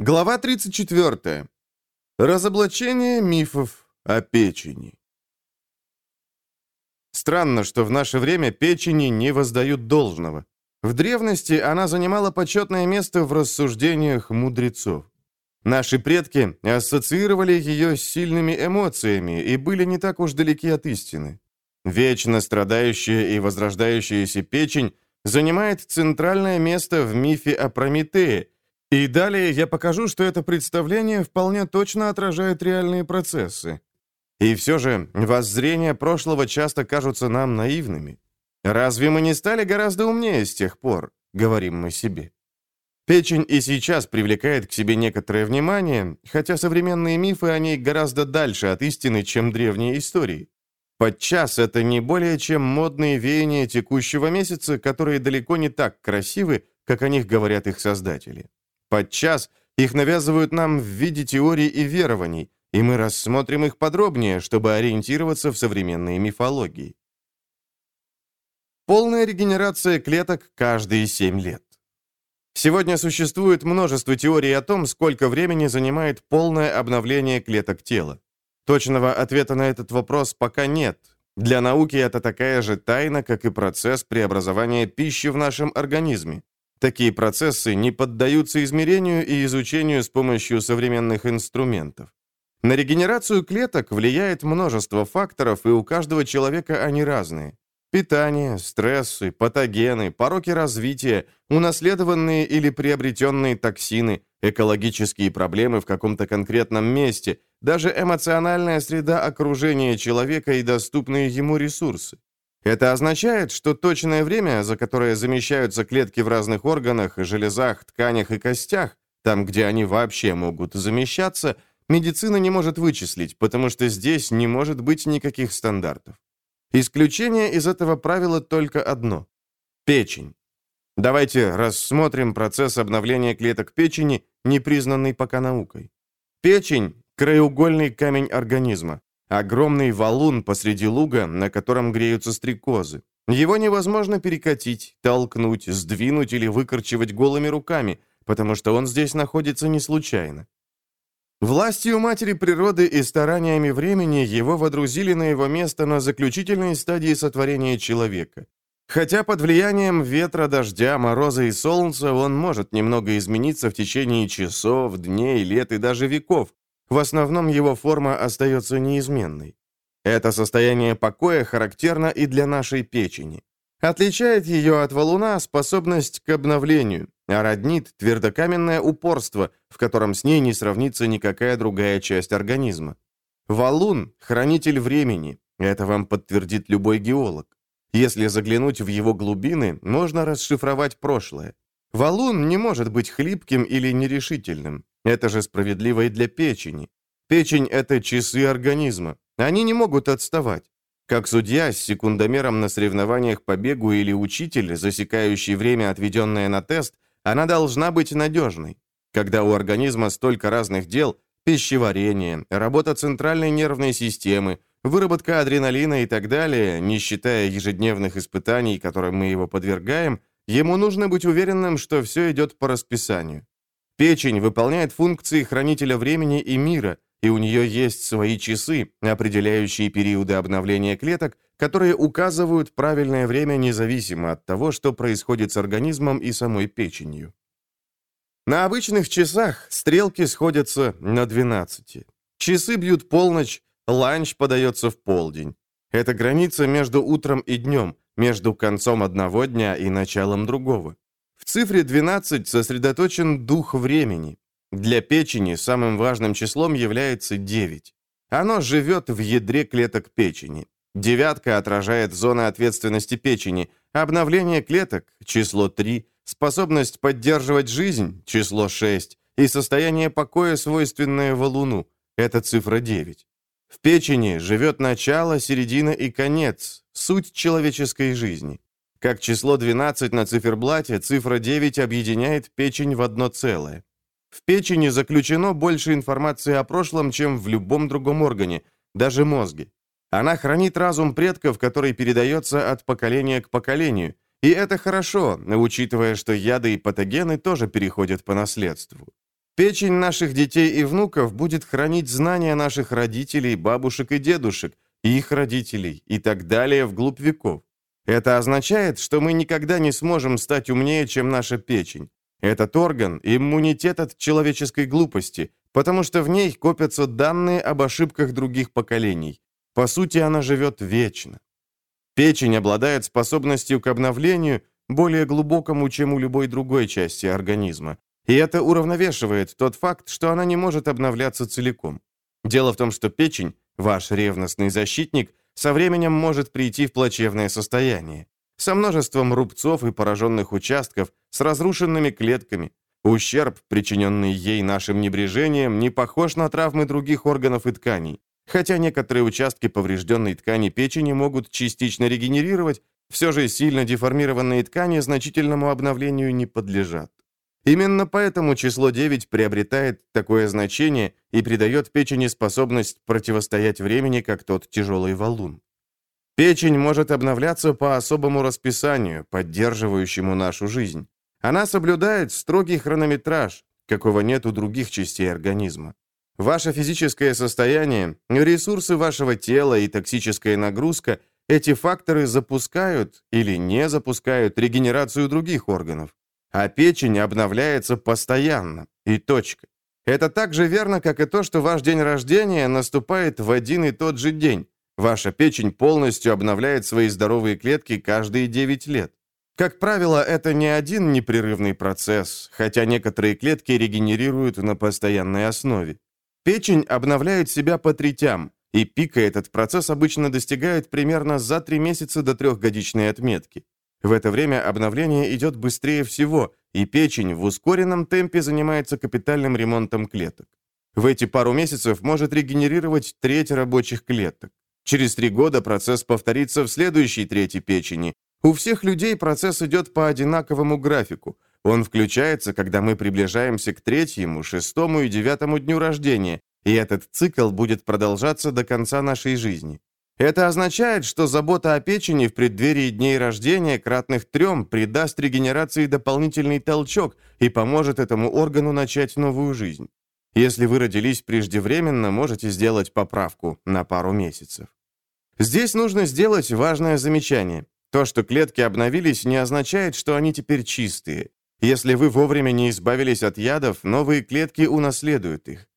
Глава 34. Разоблачение мифов о печени. Странно, что в наше время печени не воздают должного. В древности она занимала почетное место в рассуждениях мудрецов. Наши предки ассоциировали ее с сильными эмоциями и были не так уж далеки от истины. Вечно страдающая и возрождающаяся печень занимает центральное место в мифе о Прометее – и далее я покажу, что это представление вполне точно отражает реальные процессы. И все же воззрения прошлого часто кажутся нам наивными. Разве мы не стали гораздо умнее с тех пор, говорим мы себе. Печень и сейчас привлекает к себе некоторое внимание, хотя современные мифы о ней гораздо дальше от истины, чем древние истории. Подчас это не более чем модные веяния текущего месяца, которые далеко не так красивы, как о них говорят их создатели. Подчас их навязывают нам в виде теорий и верований, и мы рассмотрим их подробнее, чтобы ориентироваться в современной мифологии. Полная регенерация клеток каждые 7 лет. Сегодня существует множество теорий о том, сколько времени занимает полное обновление клеток тела. Точного ответа на этот вопрос пока нет. Для науки это такая же тайна, как и процесс преобразования пищи в нашем организме. Такие процессы не поддаются измерению и изучению с помощью современных инструментов. На регенерацию клеток влияет множество факторов, и у каждого человека они разные. Питание, стрессы, патогены, пороки развития, унаследованные или приобретенные токсины, экологические проблемы в каком-то конкретном месте, даже эмоциональная среда окружения человека и доступные ему ресурсы. Это означает, что точное время, за которое замещаются клетки в разных органах, железах, тканях и костях, там, где они вообще могут замещаться, медицина не может вычислить, потому что здесь не может быть никаких стандартов. Исключение из этого правила только одно – печень. Давайте рассмотрим процесс обновления клеток печени, не признанный пока наукой. Печень – краеугольный камень организма. Огромный валун посреди луга, на котором греются стрекозы. Его невозможно перекатить, толкнуть, сдвинуть или выкорчевать голыми руками, потому что он здесь находится не случайно. Властью матери природы и стараниями времени его водрузили на его место на заключительной стадии сотворения человека. Хотя под влиянием ветра, дождя, мороза и солнца он может немного измениться в течение часов, дней, лет и даже веков, в основном его форма остается неизменной. Это состояние покоя характерно и для нашей печени. Отличает ее от валуна способность к обновлению, а роднит твердокаменное упорство, в котором с ней не сравнится никакая другая часть организма. Валун – хранитель времени, это вам подтвердит любой геолог. Если заглянуть в его глубины, можно расшифровать прошлое. Валун не может быть хлипким или нерешительным. Это же справедливо и для печени. Печень – это часы организма. Они не могут отставать. Как судья с секундомером на соревнованиях по бегу или учитель, засекающий время, отведенное на тест, она должна быть надежной. Когда у организма столько разных дел – пищеварение, работа центральной нервной системы, выработка адреналина и так далее, не считая ежедневных испытаний, которым мы его подвергаем, ему нужно быть уверенным, что все идет по расписанию. Печень выполняет функции хранителя времени и мира, и у нее есть свои часы, определяющие периоды обновления клеток, которые указывают правильное время независимо от того, что происходит с организмом и самой печенью. На обычных часах стрелки сходятся на 12. Часы бьют полночь, ланч подается в полдень. Это граница между утром и днем, между концом одного дня и началом другого. В цифре 12 сосредоточен дух времени. Для печени самым важным числом является 9. Оно живет в ядре клеток печени. Девятка отражает зоны ответственности печени, обновление клеток – число 3, способность поддерживать жизнь – число 6, и состояние покоя, свойственное валуну – это цифра 9. В печени живет начало, середина и конец, суть человеческой жизни. Как число 12 на циферблате, цифра 9 объединяет печень в одно целое. В печени заключено больше информации о прошлом, чем в любом другом органе, даже мозге. Она хранит разум предков, который передается от поколения к поколению. И это хорошо, учитывая, что яды и патогены тоже переходят по наследству. Печень наших детей и внуков будет хранить знания наших родителей, бабушек и дедушек, их родителей и так далее вглубь веков. Это означает, что мы никогда не сможем стать умнее, чем наша печень. Этот орган – иммунитет от человеческой глупости, потому что в ней копятся данные об ошибках других поколений. По сути, она живет вечно. Печень обладает способностью к обновлению, более глубокому, чем у любой другой части организма. И это уравновешивает тот факт, что она не может обновляться целиком. Дело в том, что печень, ваш ревностный защитник, со временем может прийти в плачевное состояние. Со множеством рубцов и пораженных участков, с разрушенными клетками. Ущерб, причиненный ей нашим небрежением, не похож на травмы других органов и тканей. Хотя некоторые участки поврежденной ткани печени могут частично регенерировать, все же сильно деформированные ткани значительному обновлению не подлежат. Именно поэтому число 9 приобретает такое значение и придает печени способность противостоять времени, как тот тяжелый валун. Печень может обновляться по особому расписанию, поддерживающему нашу жизнь. Она соблюдает строгий хронометраж, какого нет у других частей организма. Ваше физическое состояние, ресурсы вашего тела и токсическая нагрузка – эти факторы запускают или не запускают регенерацию других органов. А печень обновляется постоянно. И точка. Это так же верно, как и то, что ваш день рождения наступает в один и тот же день. Ваша печень полностью обновляет свои здоровые клетки каждые 9 лет. Как правило, это не один непрерывный процесс, хотя некоторые клетки регенерируют на постоянной основе. Печень обновляет себя по третям, и пика этот процесс обычно достигает примерно за 3 месяца до трехгодичной отметки. В это время обновление идет быстрее всего, и печень в ускоренном темпе занимается капитальным ремонтом клеток. В эти пару месяцев может регенерировать треть рабочих клеток. Через три года процесс повторится в следующей трети печени. У всех людей процесс идет по одинаковому графику. Он включается, когда мы приближаемся к третьему, шестому и девятому дню рождения, и этот цикл будет продолжаться до конца нашей жизни. Это означает, что забота о печени в преддверии дней рождения кратных трем придаст регенерации дополнительный толчок и поможет этому органу начать новую жизнь. Если вы родились преждевременно, можете сделать поправку на пару месяцев. Здесь нужно сделать важное замечание. То, что клетки обновились, не означает, что они теперь чистые. Если вы вовремя не избавились от ядов, новые клетки унаследуют их.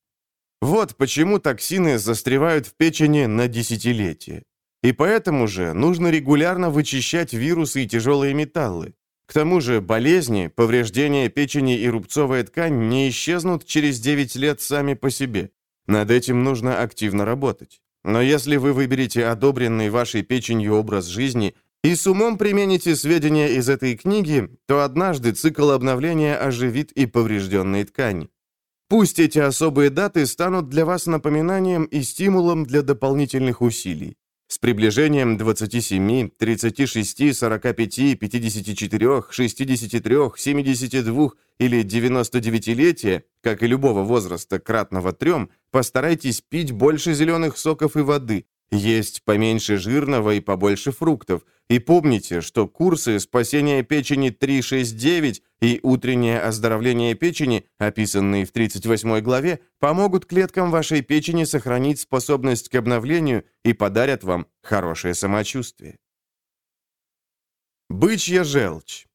Вот почему токсины застревают в печени на десятилетия. И поэтому же нужно регулярно вычищать вирусы и тяжелые металлы. К тому же болезни, повреждения печени и рубцовая ткань не исчезнут через 9 лет сами по себе. Над этим нужно активно работать. Но если вы выберете одобренный вашей печенью образ жизни и с умом примените сведения из этой книги, то однажды цикл обновления оживит и поврежденные ткани. Пусть эти особые даты станут для вас напоминанием и стимулом для дополнительных усилий. С приближением 27, 36, 45, 54, 63, 72 или 99-летия, как и любого возраста кратного трем, постарайтесь пить больше зеленых соков и воды, есть поменьше жирного и побольше фруктов. И помните, что курсы спасения печени 369 и утреннее оздоровление печени, описанные в 38 главе, помогут клеткам вашей печени сохранить способность к обновлению и подарят вам хорошее самочувствие. Бычья желчь.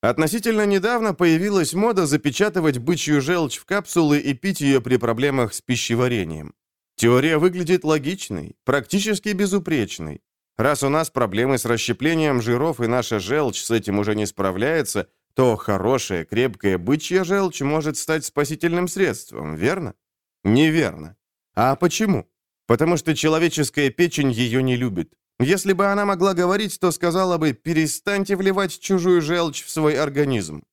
Относительно недавно появилась мода запечатывать бычью желчь в капсулы и пить ее при проблемах с пищеварением. Теория выглядит логичной, практически безупречной. Раз у нас проблемы с расщеплением жиров и наша желчь с этим уже не справляется, то хорошая, крепкая бычья желчь может стать спасительным средством, верно? Неверно. А почему? Потому что человеческая печень ее не любит. Если бы она могла говорить, то сказала бы «перестаньте вливать чужую желчь в свой организм».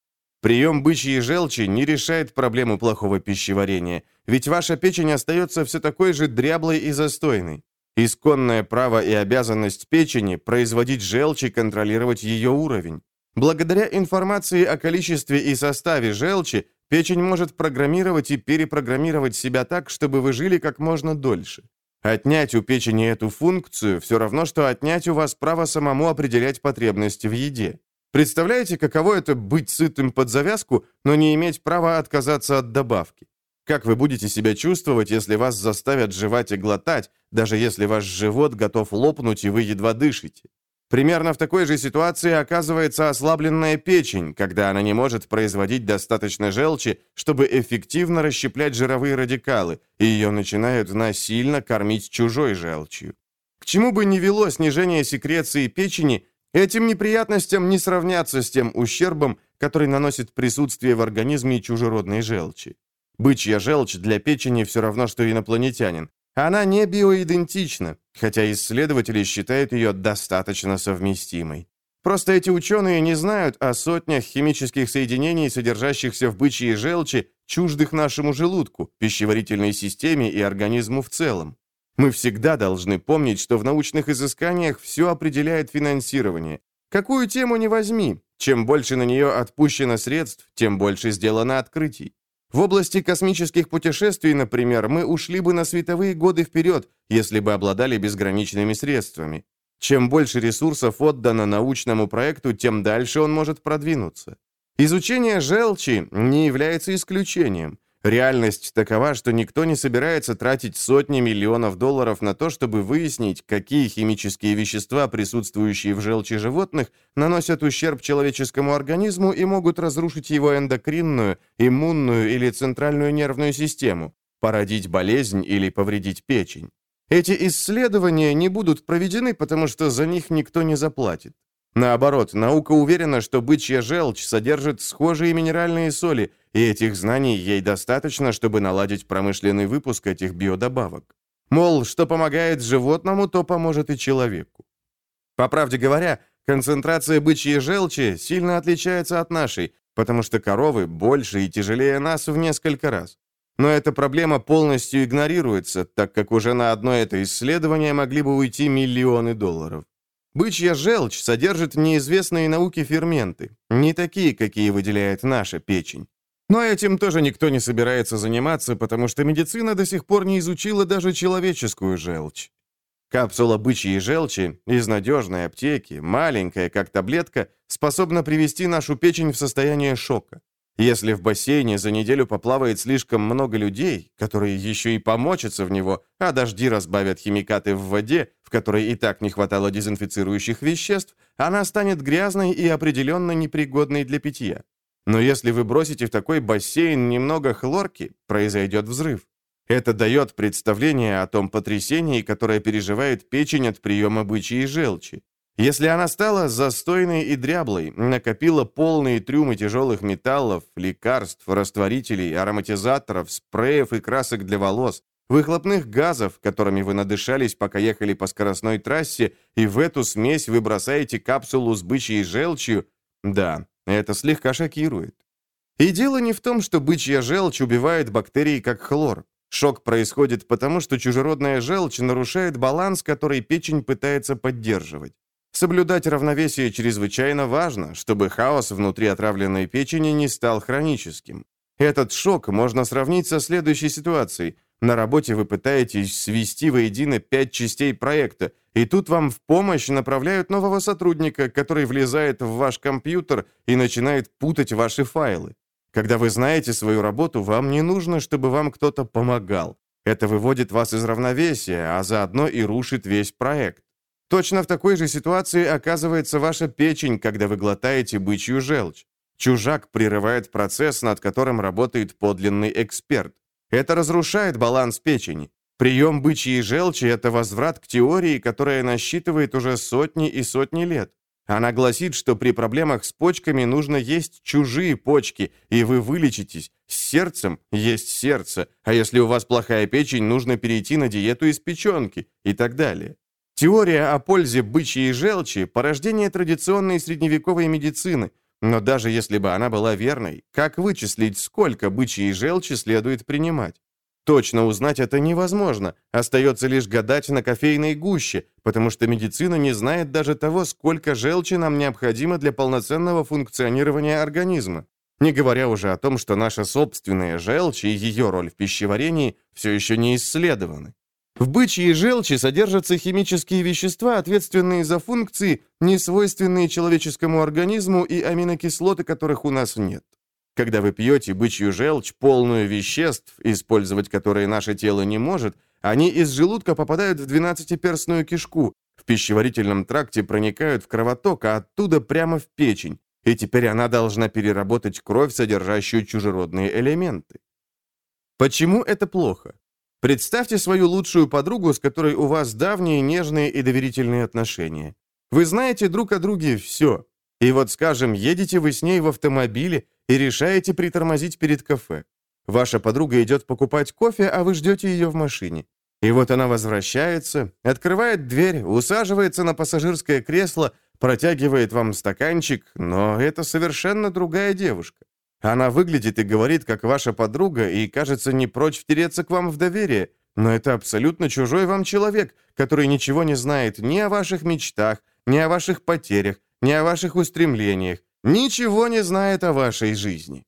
Прием бычьей желчи не решает проблему плохого пищеварения, ведь ваша печень остается все такой же дряблой и застойной. Исконное право и обязанность печени – производить желчь и контролировать ее уровень. Благодаря информации о количестве и составе желчи, печень может программировать и перепрограммировать себя так, чтобы вы жили как можно дольше. Отнять у печени эту функцию – все равно, что отнять у вас право самому определять потребности в еде. Представляете, каково это быть сытым под завязку, но не иметь права отказаться от добавки? Как вы будете себя чувствовать, если вас заставят жевать и глотать, даже если ваш живот готов лопнуть и вы едва дышите? Примерно в такой же ситуации оказывается ослабленная печень, когда она не может производить достаточно желчи, чтобы эффективно расщеплять жировые радикалы, и ее начинают насильно кормить чужой желчью. К чему бы ни вело снижение секреции печени, Этим неприятностям не сравняться с тем ущербом, который наносит присутствие в организме чужеродной желчи. Бычья желчь для печени все равно, что инопланетянин. Она не биоидентична, хотя исследователи считают ее достаточно совместимой. Просто эти ученые не знают о сотнях химических соединений, содержащихся в бычьей желчи, чуждых нашему желудку, пищеварительной системе и организму в целом. Мы всегда должны помнить, что в научных изысканиях все определяет финансирование. Какую тему не возьми, чем больше на нее отпущено средств, тем больше сделано открытий. В области космических путешествий, например, мы ушли бы на световые годы вперед, если бы обладали безграничными средствами. Чем больше ресурсов отдано научному проекту, тем дальше он может продвинуться. Изучение желчи не является исключением. Реальность такова, что никто не собирается тратить сотни миллионов долларов на то, чтобы выяснить, какие химические вещества, присутствующие в желчи животных, наносят ущерб человеческому организму и могут разрушить его эндокринную, иммунную или центральную нервную систему, породить болезнь или повредить печень. Эти исследования не будут проведены, потому что за них никто не заплатит. Наоборот, наука уверена, что бычья желчь содержит схожие минеральные соли, и этих знаний ей достаточно, чтобы наладить промышленный выпуск этих биодобавок. Мол, что помогает животному, то поможет и человеку. По правде говоря, концентрация бычьей желчи сильно отличается от нашей, потому что коровы больше и тяжелее нас в несколько раз. Но эта проблема полностью игнорируется, так как уже на одно это исследование могли бы уйти миллионы долларов. Бычья желчь содержит неизвестные науке ферменты, не такие, какие выделяет наша печень. Но этим тоже никто не собирается заниматься, потому что медицина до сих пор не изучила даже человеческую желчь. Капсула бычьей желчи из надежной аптеки, маленькая, как таблетка, способна привести нашу печень в состояние шока. Если в бассейне за неделю поплавает слишком много людей, которые еще и помочатся в него, а дожди разбавят химикаты в воде, в которой и так не хватало дезинфицирующих веществ, она станет грязной и определенно непригодной для питья. Но если вы бросите в такой бассейн немного хлорки, произойдет взрыв. Это дает представление о том потрясении, которое переживает печень от приема бычьей желчи. Если она стала застойной и дряблой, накопила полные трюмы тяжелых металлов, лекарств, растворителей, ароматизаторов, спреев и красок для волос, выхлопных газов, которыми вы надышались, пока ехали по скоростной трассе, и в эту смесь вы бросаете капсулу с бычьей желчью, да, это слегка шокирует. И дело не в том, что бычья желчь убивает бактерии как хлор. Шок происходит потому, что чужеродная желчь нарушает баланс, который печень пытается поддерживать. Соблюдать равновесие чрезвычайно важно, чтобы хаос внутри отравленной печени не стал хроническим. Этот шок можно сравнить со следующей ситуацией. На работе вы пытаетесь свести воедино пять частей проекта, и тут вам в помощь направляют нового сотрудника, который влезает в ваш компьютер и начинает путать ваши файлы. Когда вы знаете свою работу, вам не нужно, чтобы вам кто-то помогал. Это выводит вас из равновесия, а заодно и рушит весь проект. Точно в такой же ситуации оказывается ваша печень, когда вы глотаете бычью желчь. Чужак прерывает процесс, над которым работает подлинный эксперт. Это разрушает баланс печени. Прием бычьей желчи – это возврат к теории, которая насчитывает уже сотни и сотни лет. Она гласит, что при проблемах с почками нужно есть чужие почки, и вы вылечитесь. С сердцем есть сердце, а если у вас плохая печень, нужно перейти на диету из печенки и так далее. Теория о пользе бычьей желчи – порождение традиционной средневековой медицины, но даже если бы она была верной, как вычислить, сколько бычьей желчи следует принимать? Точно узнать это невозможно, остается лишь гадать на кофейной гуще, потому что медицина не знает даже того, сколько желчи нам необходимо для полноценного функционирования организма. Не говоря уже о том, что наша собственная желчь и ее роль в пищеварении все еще не исследованы. В бычьей желчи содержатся химические вещества, ответственные за функции, несвойственные человеческому организму и аминокислоты, которых у нас нет. Когда вы пьете бычью желчь, полную веществ, использовать которые наше тело не может, они из желудка попадают в двенадцатиперстную кишку, в пищеварительном тракте проникают в кровоток, а оттуда прямо в печень, и теперь она должна переработать кровь, содержащую чужеродные элементы. Почему это плохо? Представьте свою лучшую подругу, с которой у вас давние, нежные и доверительные отношения. Вы знаете друг о друге все. И вот, скажем, едете вы с ней в автомобиле и решаете притормозить перед кафе. Ваша подруга идет покупать кофе, а вы ждете ее в машине. И вот она возвращается, открывает дверь, усаживается на пассажирское кресло, протягивает вам стаканчик, но это совершенно другая девушка. Она выглядит и говорит, как ваша подруга, и, кажется, не прочь втереться к вам в доверие, но это абсолютно чужой вам человек, который ничего не знает ни о ваших мечтах, ни о ваших потерях, ни о ваших устремлениях, ничего не знает о вашей жизни.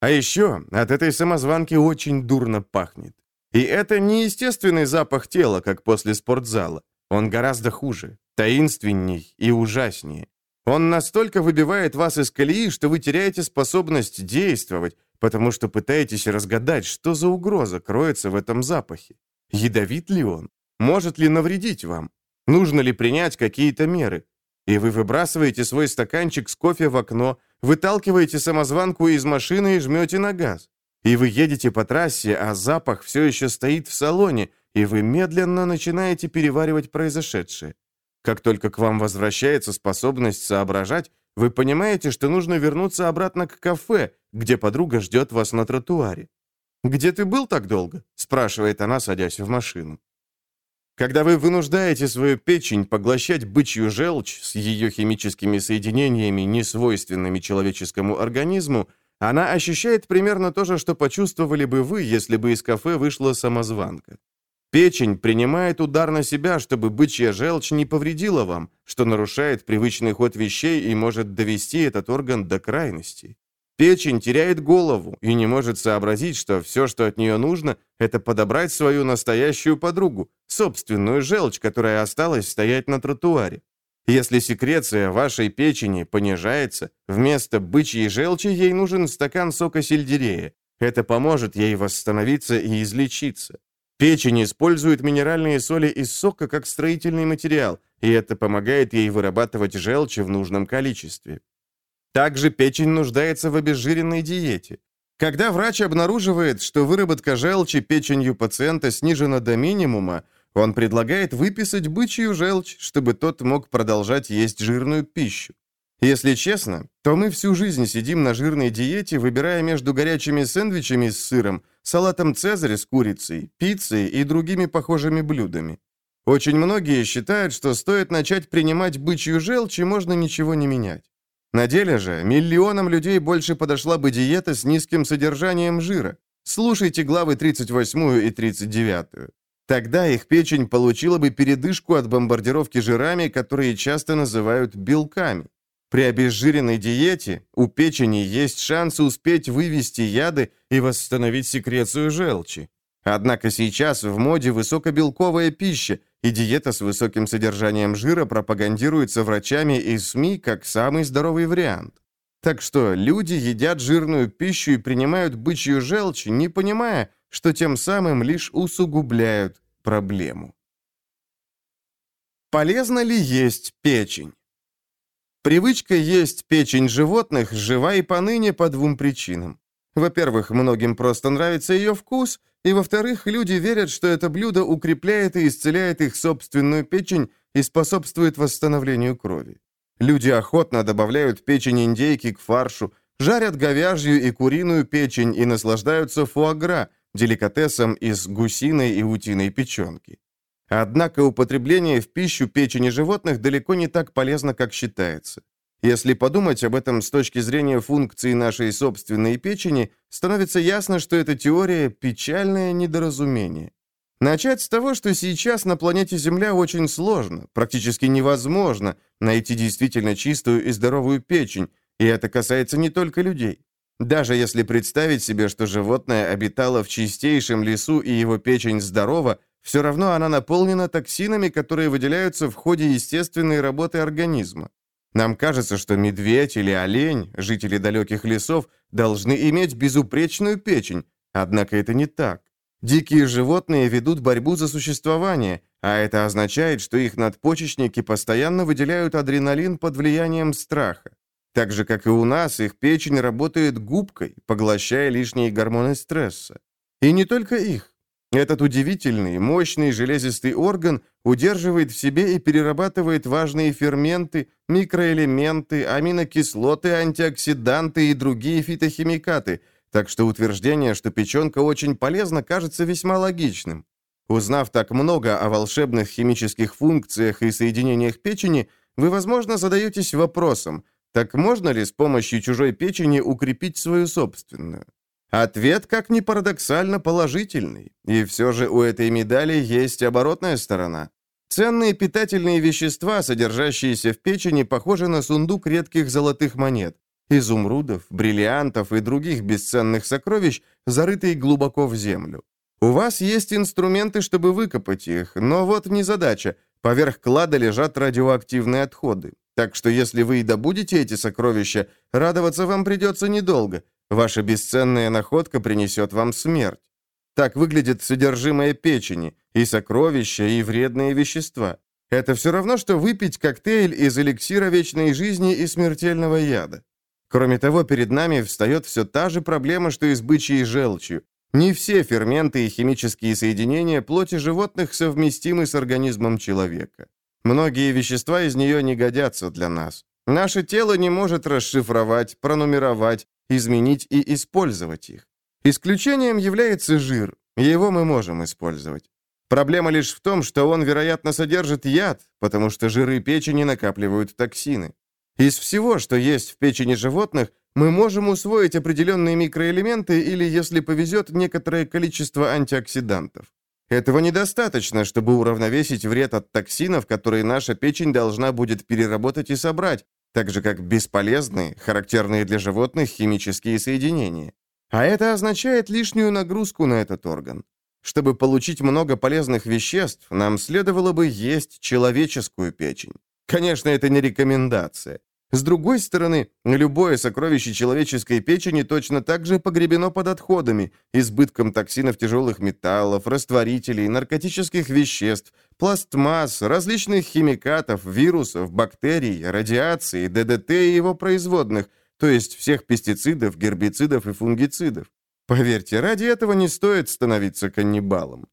А еще от этой самозванки очень дурно пахнет. И это не естественный запах тела, как после спортзала. Он гораздо хуже, таинственней и ужаснее. Он настолько выбивает вас из колеи, что вы теряете способность действовать, потому что пытаетесь разгадать, что за угроза кроется в этом запахе. Ядовит ли он? Может ли навредить вам? Нужно ли принять какие-то меры? И вы выбрасываете свой стаканчик с кофе в окно, выталкиваете самозванку из машины и жмете на газ. И вы едете по трассе, а запах все еще стоит в салоне, и вы медленно начинаете переваривать произошедшее. Как только к вам возвращается способность соображать, вы понимаете, что нужно вернуться обратно к кафе, где подруга ждет вас на тротуаре. «Где ты был так долго?» – спрашивает она, садясь в машину. Когда вы вынуждаете свою печень поглощать бычью желчь с ее химическими соединениями, несвойственными человеческому организму, она ощущает примерно то же, что почувствовали бы вы, если бы из кафе вышла самозванка. Печень принимает удар на себя, чтобы бычья желчь не повредила вам, что нарушает привычный ход вещей и может довести этот орган до крайности. Печень теряет голову и не может сообразить, что все, что от нее нужно, это подобрать свою настоящую подругу, собственную желчь, которая осталась стоять на тротуаре. Если секреция вашей печени понижается, вместо бычьей желчи ей нужен стакан сока сельдерея. Это поможет ей восстановиться и излечиться. Печень использует минеральные соли из сока как строительный материал, и это помогает ей вырабатывать желчь в нужном количестве. Также печень нуждается в обезжиренной диете. Когда врач обнаруживает, что выработка желчи печенью пациента снижена до минимума, он предлагает выписать бычью желчь, чтобы тот мог продолжать есть жирную пищу. Если честно, то мы всю жизнь сидим на жирной диете, выбирая между горячими сэндвичами с сыром, салатом «Цезарь» с курицей, пиццей и другими похожими блюдами. Очень многие считают, что стоит начать принимать бычью желчь, и можно ничего не менять. На деле же миллионам людей больше подошла бы диета с низким содержанием жира. Слушайте главы 38 и 39. Тогда их печень получила бы передышку от бомбардировки жирами, которые часто называют белками. При обезжиренной диете у печени есть шанс успеть вывести яды и восстановить секрецию желчи. Однако сейчас в моде высокобелковая пища, и диета с высоким содержанием жира пропагандируется врачами и СМИ как самый здоровый вариант. Так что люди едят жирную пищу и принимают бычью желчь, не понимая, что тем самым лишь усугубляют проблему. Полезно ли есть печень? Привычка есть печень животных жива и поныне по двум причинам. Во-первых, многим просто нравится ее вкус, и во-вторых, люди верят, что это блюдо укрепляет и исцеляет их собственную печень и способствует восстановлению крови. Люди охотно добавляют печень индейки к фаршу, жарят говяжью и куриную печень и наслаждаются фуагра, деликатесом из гусиной и утиной печенки. Однако употребление в пищу печени животных далеко не так полезно, как считается. Если подумать об этом с точки зрения функции нашей собственной печени, становится ясно, что эта теория – печальное недоразумение. Начать с того, что сейчас на планете Земля очень сложно, практически невозможно найти действительно чистую и здоровую печень, и это касается не только людей. Даже если представить себе, что животное обитало в чистейшем лесу и его печень здорова, все равно она наполнена токсинами, которые выделяются в ходе естественной работы организма. Нам кажется, что медведь или олень, жители далеких лесов, должны иметь безупречную печень, однако это не так. Дикие животные ведут борьбу за существование, а это означает, что их надпочечники постоянно выделяют адреналин под влиянием страха. Так же, как и у нас, их печень работает губкой, поглощая лишние гормоны стресса. И не только их. Этот удивительный, мощный железистый орган удерживает в себе и перерабатывает важные ферменты, микроэлементы, аминокислоты, антиоксиданты и другие фитохимикаты, так что утверждение, что печенка очень полезна, кажется весьма логичным. Узнав так много о волшебных химических функциях и соединениях печени, вы, возможно, задаетесь вопросом, так можно ли с помощью чужой печени укрепить свою собственную? Ответ, как ни парадоксально, положительный. И все же у этой медали есть оборотная сторона. Ценные питательные вещества, содержащиеся в печени, похожи на сундук редких золотых монет. Изумрудов, бриллиантов и других бесценных сокровищ, зарытые глубоко в землю. У вас есть инструменты, чтобы выкопать их, но вот не задача. Поверх клада лежат радиоактивные отходы. Так что если вы и добудете эти сокровища, радоваться вам придется недолго. Ваша бесценная находка принесет вам смерть. Так выглядит содержимое печени, и сокровища, и вредные вещества. Это все равно, что выпить коктейль из эликсира вечной жизни и смертельного яда. Кроме того, перед нами встает все та же проблема, что и с бычьей желчью. Не все ферменты и химические соединения плоти животных совместимы с организмом человека. Многие вещества из нее не годятся для нас. Наше тело не может расшифровать, пронумеровать изменить и использовать их. Исключением является жир. Его мы можем использовать. Проблема лишь в том, что он, вероятно, содержит яд, потому что жиры печени накапливают токсины. Из всего, что есть в печени животных, мы можем усвоить определенные микроэлементы или, если повезет, некоторое количество антиоксидантов. Этого недостаточно, чтобы уравновесить вред от токсинов, которые наша печень должна будет переработать и собрать, так же как бесполезные, характерные для животных химические соединения. А это означает лишнюю нагрузку на этот орган. Чтобы получить много полезных веществ, нам следовало бы есть человеческую печень. Конечно, это не рекомендация. С другой стороны, любое сокровище человеческой печени точно так же погребено под отходами, избытком токсинов тяжелых металлов, растворителей, наркотических веществ, пластмасс, различных химикатов, вирусов, бактерий, радиации, ДДТ и его производных, то есть всех пестицидов, гербицидов и фунгицидов. Поверьте, ради этого не стоит становиться каннибалом.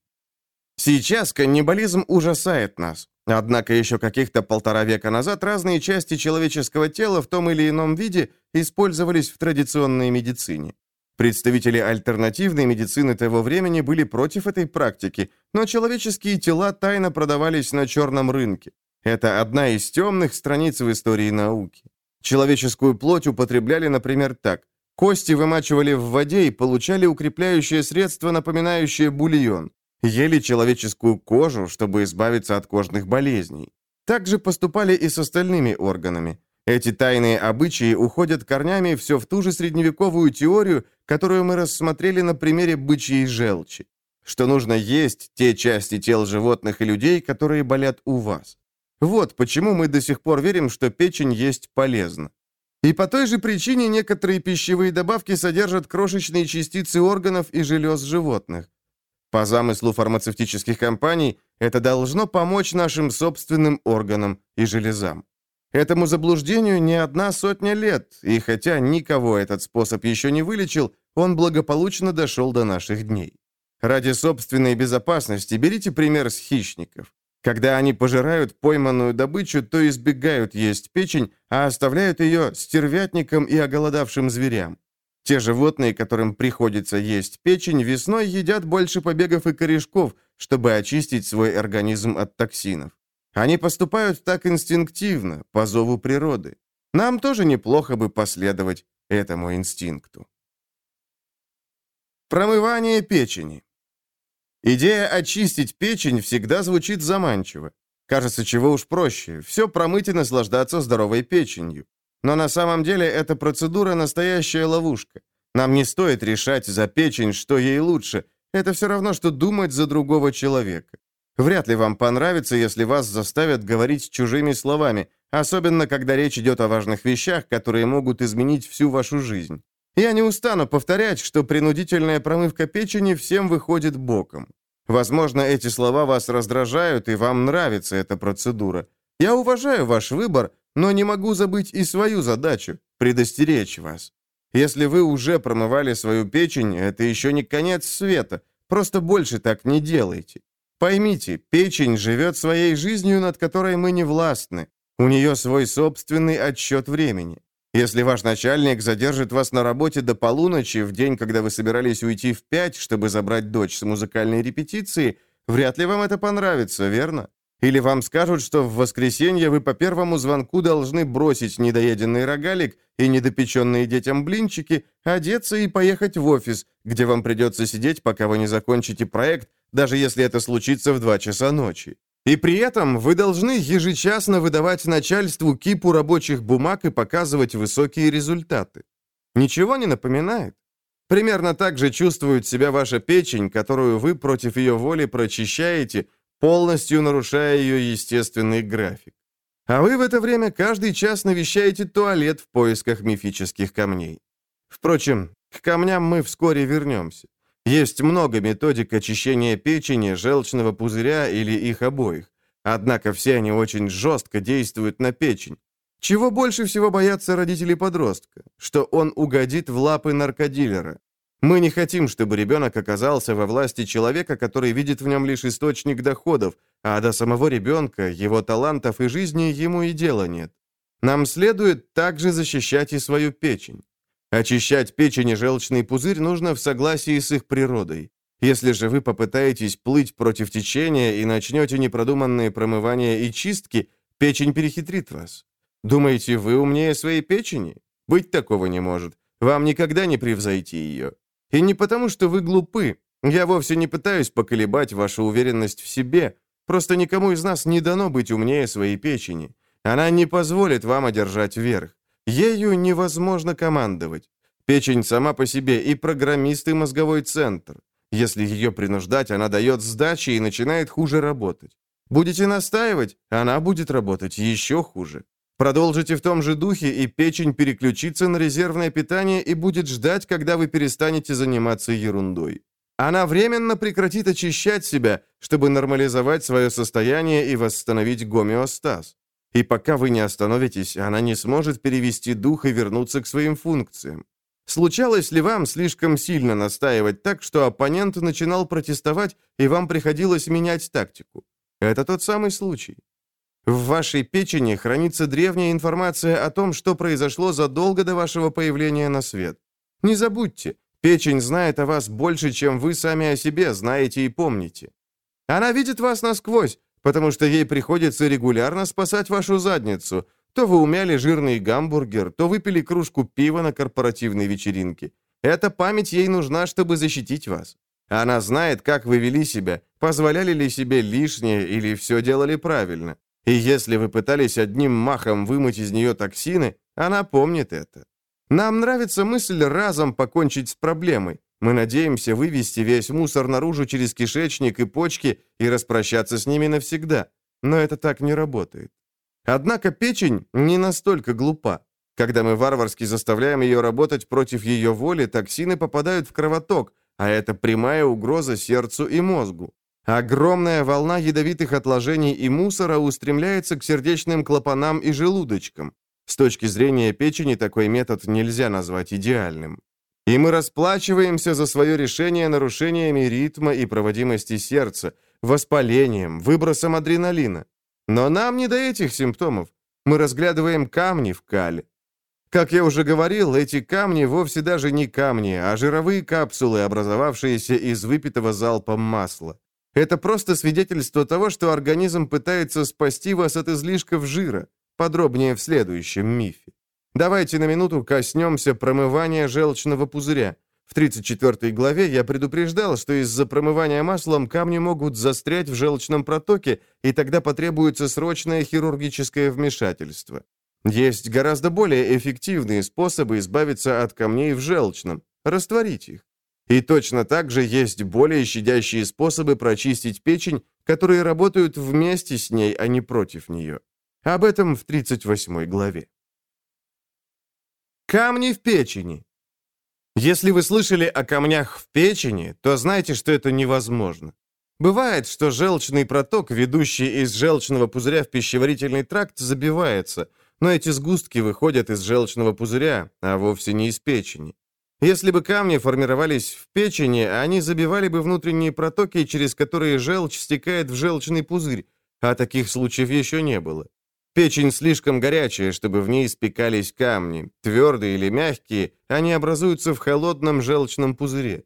Сейчас каннибализм ужасает нас. Однако еще каких-то полтора века назад разные части человеческого тела в том или ином виде использовались в традиционной медицине. Представители альтернативной медицины того времени были против этой практики, но человеческие тела тайно продавались на черном рынке. Это одна из темных страниц в истории науки. Человеческую плоть употребляли, например, так. Кости вымачивали в воде и получали укрепляющее средство, напоминающее бульон. Ели человеческую кожу, чтобы избавиться от кожных болезней. Так же поступали и с остальными органами. Эти тайные обычаи уходят корнями все в ту же средневековую теорию, которую мы рассмотрели на примере бычьей желчи. Что нужно есть те части тел животных и людей, которые болят у вас. Вот почему мы до сих пор верим, что печень есть полезно. И по той же причине некоторые пищевые добавки содержат крошечные частицы органов и желез животных. По замыслу фармацевтических компаний, это должно помочь нашим собственным органам и железам. Этому заблуждению не одна сотня лет, и хотя никого этот способ еще не вылечил, он благополучно дошел до наших дней. Ради собственной безопасности берите пример с хищников. Когда они пожирают пойманную добычу, то избегают есть печень, а оставляют ее стервятникам и оголодавшим зверям. Те животные, которым приходится есть печень, весной едят больше побегов и корешков, чтобы очистить свой организм от токсинов. Они поступают так инстинктивно, по зову природы. Нам тоже неплохо бы последовать этому инстинкту. Промывание печени. Идея очистить печень всегда звучит заманчиво. Кажется, чего уж проще. Все промыть и наслаждаться здоровой печенью. Но на самом деле эта процедура настоящая ловушка. Нам не стоит решать за печень, что ей лучше. Это все равно, что думать за другого человека. Вряд ли вам понравится, если вас заставят говорить чужими словами, особенно когда речь идет о важных вещах, которые могут изменить всю вашу жизнь. Я не устану повторять, что принудительная промывка печени всем выходит боком. Возможно, эти слова вас раздражают, и вам нравится эта процедура. Я уважаю ваш выбор, но не могу забыть и свою задачу – предостеречь вас. Если вы уже промывали свою печень, это еще не конец света, просто больше так не делайте. Поймите, печень живет своей жизнью, над которой мы не властны. У нее свой собственный отсчет времени. Если ваш начальник задержит вас на работе до полуночи в день, когда вы собирались уйти в пять, чтобы забрать дочь с музыкальной репетиции, вряд ли вам это понравится, верно? Или вам скажут, что в воскресенье вы по первому звонку должны бросить недоеденный рогалик и недопеченные детям блинчики, одеться и поехать в офис, где вам придется сидеть, пока вы не закончите проект, даже если это случится в 2 часа ночи. И при этом вы должны ежечасно выдавать начальству кипу рабочих бумаг и показывать высокие результаты. Ничего не напоминает? Примерно так же чувствует себя ваша печень, которую вы против ее воли прочищаете, полностью нарушая ее естественный график. А вы в это время каждый час навещаете туалет в поисках мифических камней. Впрочем, к камням мы вскоре вернемся. Есть много методик очищения печени, желчного пузыря или их обоих. Однако все они очень жестко действуют на печень. Чего больше всего боятся родители подростка? Что он угодит в лапы наркодилера. Мы не хотим, чтобы ребенок оказался во власти человека, который видит в нем лишь источник доходов, а до самого ребенка, его талантов и жизни ему и дела нет. Нам следует также защищать и свою печень. Очищать печень и желчный пузырь нужно в согласии с их природой. Если же вы попытаетесь плыть против течения и начнете непродуманные промывания и чистки, печень перехитрит вас. Думаете, вы умнее своей печени? Быть такого не может. Вам никогда не превзойти ее. И не потому, что вы глупы. Я вовсе не пытаюсь поколебать вашу уверенность в себе. Просто никому из нас не дано быть умнее своей печени. Она не позволит вам одержать верх. Ею невозможно командовать. Печень сама по себе и программист, и мозговой центр. Если ее принуждать, она дает сдачи и начинает хуже работать. Будете настаивать, она будет работать еще хуже. Продолжите в том же духе, и печень переключится на резервное питание и будет ждать, когда вы перестанете заниматься ерундой. Она временно прекратит очищать себя, чтобы нормализовать свое состояние и восстановить гомеостаз. И пока вы не остановитесь, она не сможет перевести дух и вернуться к своим функциям. Случалось ли вам слишком сильно настаивать так, что оппонент начинал протестовать, и вам приходилось менять тактику? Это тот самый случай. В вашей печени хранится древняя информация о том, что произошло задолго до вашего появления на свет. Не забудьте, печень знает о вас больше, чем вы сами о себе знаете и помните. Она видит вас насквозь, потому что ей приходится регулярно спасать вашу задницу. То вы умяли жирный гамбургер, то выпили кружку пива на корпоративной вечеринке. Эта память ей нужна, чтобы защитить вас. Она знает, как вы вели себя, позволяли ли себе лишнее или все делали правильно. И если вы пытались одним махом вымыть из нее токсины, она помнит это. Нам нравится мысль разом покончить с проблемой. Мы надеемся вывести весь мусор наружу через кишечник и почки и распрощаться с ними навсегда. Но это так не работает. Однако печень не настолько глупа. Когда мы варварски заставляем ее работать против ее воли, токсины попадают в кровоток, а это прямая угроза сердцу и мозгу. Огромная волна ядовитых отложений и мусора устремляется к сердечным клапанам и желудочкам. С точки зрения печени такой метод нельзя назвать идеальным. И мы расплачиваемся за свое решение нарушениями ритма и проводимости сердца, воспалением, выбросом адреналина. Но нам не до этих симптомов. Мы разглядываем камни в кале. Как я уже говорил, эти камни вовсе даже не камни, а жировые капсулы, образовавшиеся из выпитого залпом масла. Это просто свидетельство того, что организм пытается спасти вас от излишков жира. Подробнее в следующем мифе. Давайте на минуту коснемся промывания желчного пузыря. В 34 главе я предупреждал, что из-за промывания маслом камни могут застрять в желчном протоке, и тогда потребуется срочное хирургическое вмешательство. Есть гораздо более эффективные способы избавиться от камней в желчном – растворить их. И точно так же есть более щадящие способы прочистить печень, которые работают вместе с ней, а не против нее. Об этом в 38 главе. Камни в печени. Если вы слышали о камнях в печени, то знайте, что это невозможно. Бывает, что желчный проток, ведущий из желчного пузыря в пищеварительный тракт, забивается, но эти сгустки выходят из желчного пузыря, а вовсе не из печени. Если бы камни формировались в печени, они забивали бы внутренние протоки, через которые желчь стекает в желчный пузырь, а таких случаев еще не было. Печень слишком горячая, чтобы в ней спекались камни. Твердые или мягкие, они образуются в холодном желчном пузыре.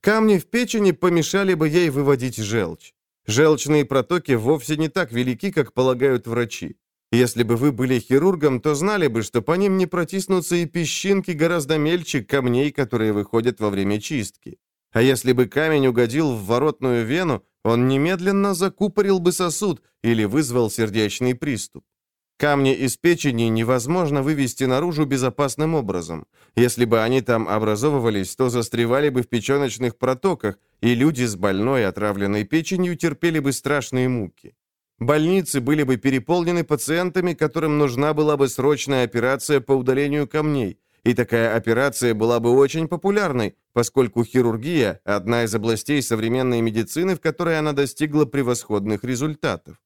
Камни в печени помешали бы ей выводить желчь. Желчные протоки вовсе не так велики, как полагают врачи. Если бы вы были хирургом, то знали бы, что по ним не протиснутся и песчинки гораздо мельче камней, которые выходят во время чистки. А если бы камень угодил в воротную вену, он немедленно закупорил бы сосуд или вызвал сердечный приступ. Камни из печени невозможно вывести наружу безопасным образом. Если бы они там образовывались, то застревали бы в печеночных протоках, и люди с больной отравленной печенью терпели бы страшные муки. Больницы были бы переполнены пациентами, которым нужна была бы срочная операция по удалению камней, и такая операция была бы очень популярной, поскольку хирургия – одна из областей современной медицины, в которой она достигла превосходных результатов.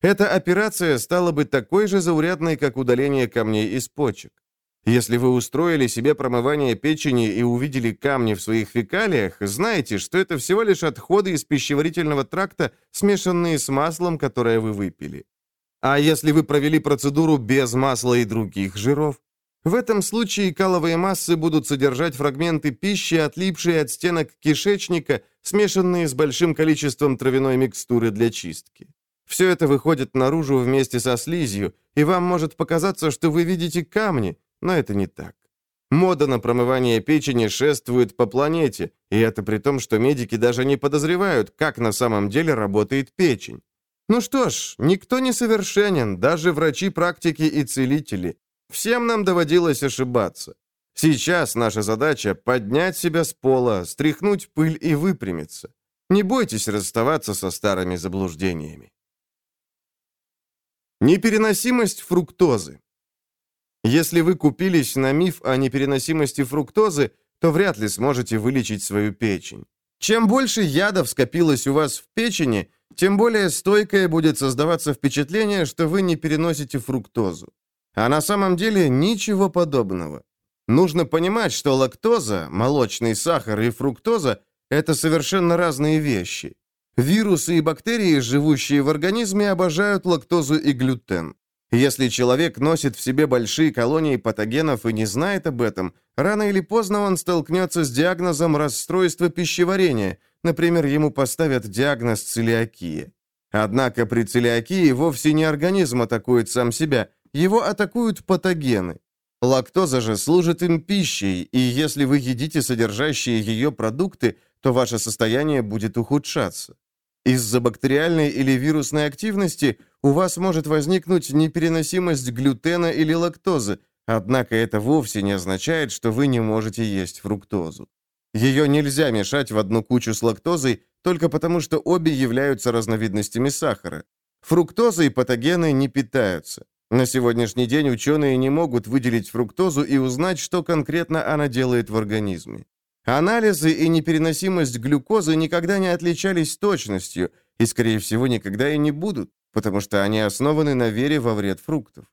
Эта операция стала бы такой же заурядной, как удаление камней из почек. Если вы устроили себе промывание печени и увидели камни в своих фекалиях, знайте, что это всего лишь отходы из пищеварительного тракта, смешанные с маслом, которое вы выпили. А если вы провели процедуру без масла и других жиров? В этом случае каловые массы будут содержать фрагменты пищи, отлипшие от стенок кишечника, смешанные с большим количеством травяной микстуры для чистки. Все это выходит наружу вместе со слизью, и вам может показаться, что вы видите камни, но это не так. Мода на промывание печени шествует по планете, и это при том, что медики даже не подозревают, как на самом деле работает печень. Ну что ж, никто не совершенен, даже врачи-практики и целители. Всем нам доводилось ошибаться. Сейчас наша задача — поднять себя с пола, стряхнуть пыль и выпрямиться. Не бойтесь расставаться со старыми заблуждениями. Непереносимость фруктозы. Если вы купились на миф о непереносимости фруктозы, то вряд ли сможете вылечить свою печень. Чем больше ядов скопилось у вас в печени, тем более стойкое будет создаваться впечатление, что вы не переносите фруктозу. А на самом деле ничего подобного. Нужно понимать, что лактоза, молочный сахар и фруктоза – это совершенно разные вещи. Вирусы и бактерии, живущие в организме, обожают лактозу и глютен. Если человек носит в себе большие колонии патогенов и не знает об этом, рано или поздно он столкнется с диагнозом расстройства пищеварения. Например, ему поставят диагноз целиакия. Однако при целиакии вовсе не организм атакует сам себя, его атакуют патогены. Лактоза же служит им пищей, и если вы едите содержащие ее продукты, то ваше состояние будет ухудшаться. Из-за бактериальной или вирусной активности у вас может возникнуть непереносимость глютена или лактозы, однако это вовсе не означает, что вы не можете есть фруктозу. Ее нельзя мешать в одну кучу с лактозой только потому, что обе являются разновидностями сахара. Фруктозой патогены не питаются. На сегодняшний день ученые не могут выделить фруктозу и узнать, что конкретно она делает в организме. Анализы и непереносимость глюкозы никогда не отличались точностью и, скорее всего, никогда и не будут, потому что они основаны на вере во вред фруктов.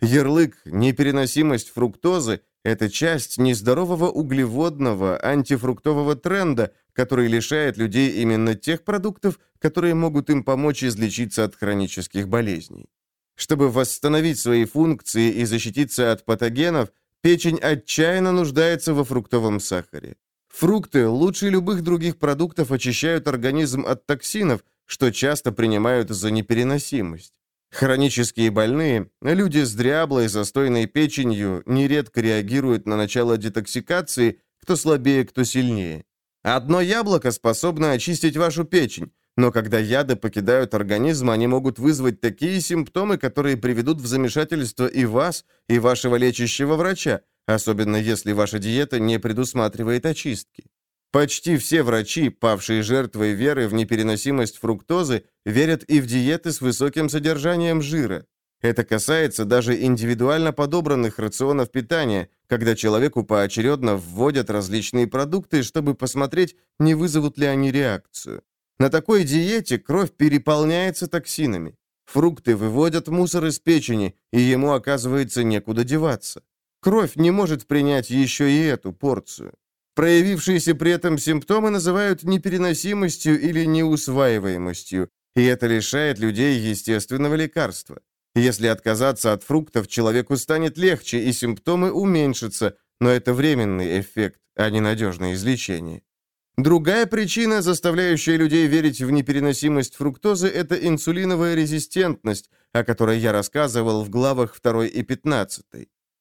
Ярлык «непереносимость фруктозы» — это часть нездорового углеводного антифруктового тренда, который лишает людей именно тех продуктов, которые могут им помочь излечиться от хронических болезней. Чтобы восстановить свои функции и защититься от патогенов, печень отчаянно нуждается во фруктовом сахаре. Фрукты лучше любых других продуктов очищают организм от токсинов, что часто принимают за непереносимость. Хронические больные, люди с дряблой, застойной печенью, нередко реагируют на начало детоксикации, кто слабее, кто сильнее. Одно яблоко способно очистить вашу печень, но когда яды покидают организм, они могут вызвать такие симптомы, которые приведут в замешательство и вас, и вашего лечащего врача, особенно если ваша диета не предусматривает очистки. Почти все врачи, павшие жертвой веры в непереносимость фруктозы, верят и в диеты с высоким содержанием жира. Это касается даже индивидуально подобранных рационов питания, когда человеку поочередно вводят различные продукты, чтобы посмотреть, не вызовут ли они реакцию. На такой диете кровь переполняется токсинами. Фрукты выводят мусор из печени, и ему оказывается некуда деваться. Кровь не может принять еще и эту порцию. Проявившиеся при этом симптомы называют непереносимостью или неусваиваемостью, и это лишает людей естественного лекарства. Если отказаться от фруктов, человеку станет легче, и симптомы уменьшатся, но это временный эффект, а не надежное излечение. Другая причина, заставляющая людей верить в непереносимость фруктозы, это инсулиновая резистентность, о которой я рассказывал в главах 2 и 15.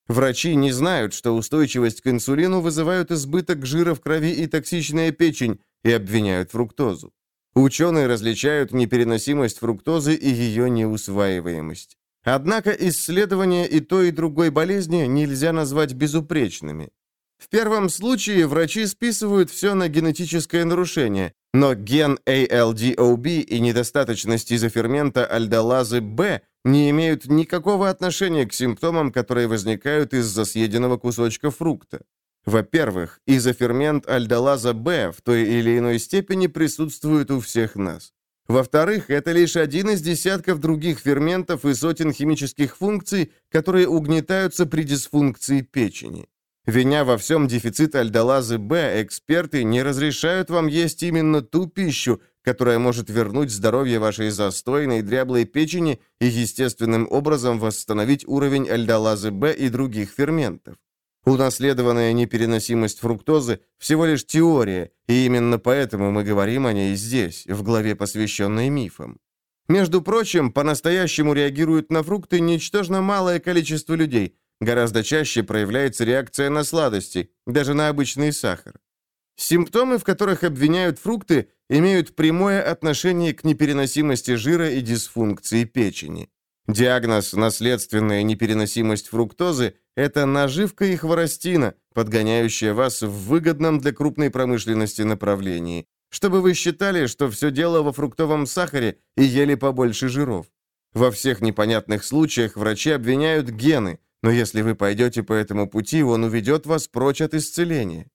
Врачи не знают, что устойчивость к инсулину вызывают избыток жира в крови и токсичная печень, и обвиняют фруктозу. Ученые различают непереносимость фруктозы и ее неусваиваемость. Однако исследования и той, и другой болезни нельзя назвать безупречными. В первом случае врачи списывают все на генетическое нарушение, но ген ALDOB и недостаточность изофермента альдолазы B не имеют никакого отношения к симптомам, которые возникают из-за съеденного кусочка фрукта. Во-первых, изофермент альдолаза B в той или иной степени присутствует у всех нас. Во-вторых, это лишь один из десятков других ферментов и сотен химических функций, которые угнетаются при дисфункции печени. Виня во всем дефицит альдолазы Б, эксперты не разрешают вам есть именно ту пищу, которая может вернуть здоровье вашей застойной дряблой печени и естественным образом восстановить уровень альдолазы Б и других ферментов. Унаследованная непереносимость фруктозы – всего лишь теория, и именно поэтому мы говорим о ней здесь, в главе, посвященной мифам. Между прочим, по-настоящему реагируют на фрукты ничтожно малое количество людей – Гораздо чаще проявляется реакция на сладости, даже на обычный сахар. Симптомы, в которых обвиняют фрукты, имеют прямое отношение к непереносимости жира и дисфункции печени. Диагноз «наследственная непереносимость фруктозы» – это наживка и хворостина, подгоняющая вас в выгодном для крупной промышленности направлении, чтобы вы считали, что все дело во фруктовом сахаре и ели побольше жиров. Во всех непонятных случаях врачи обвиняют гены, но если вы пойдете по этому пути, он уведет вас прочь от исцеления.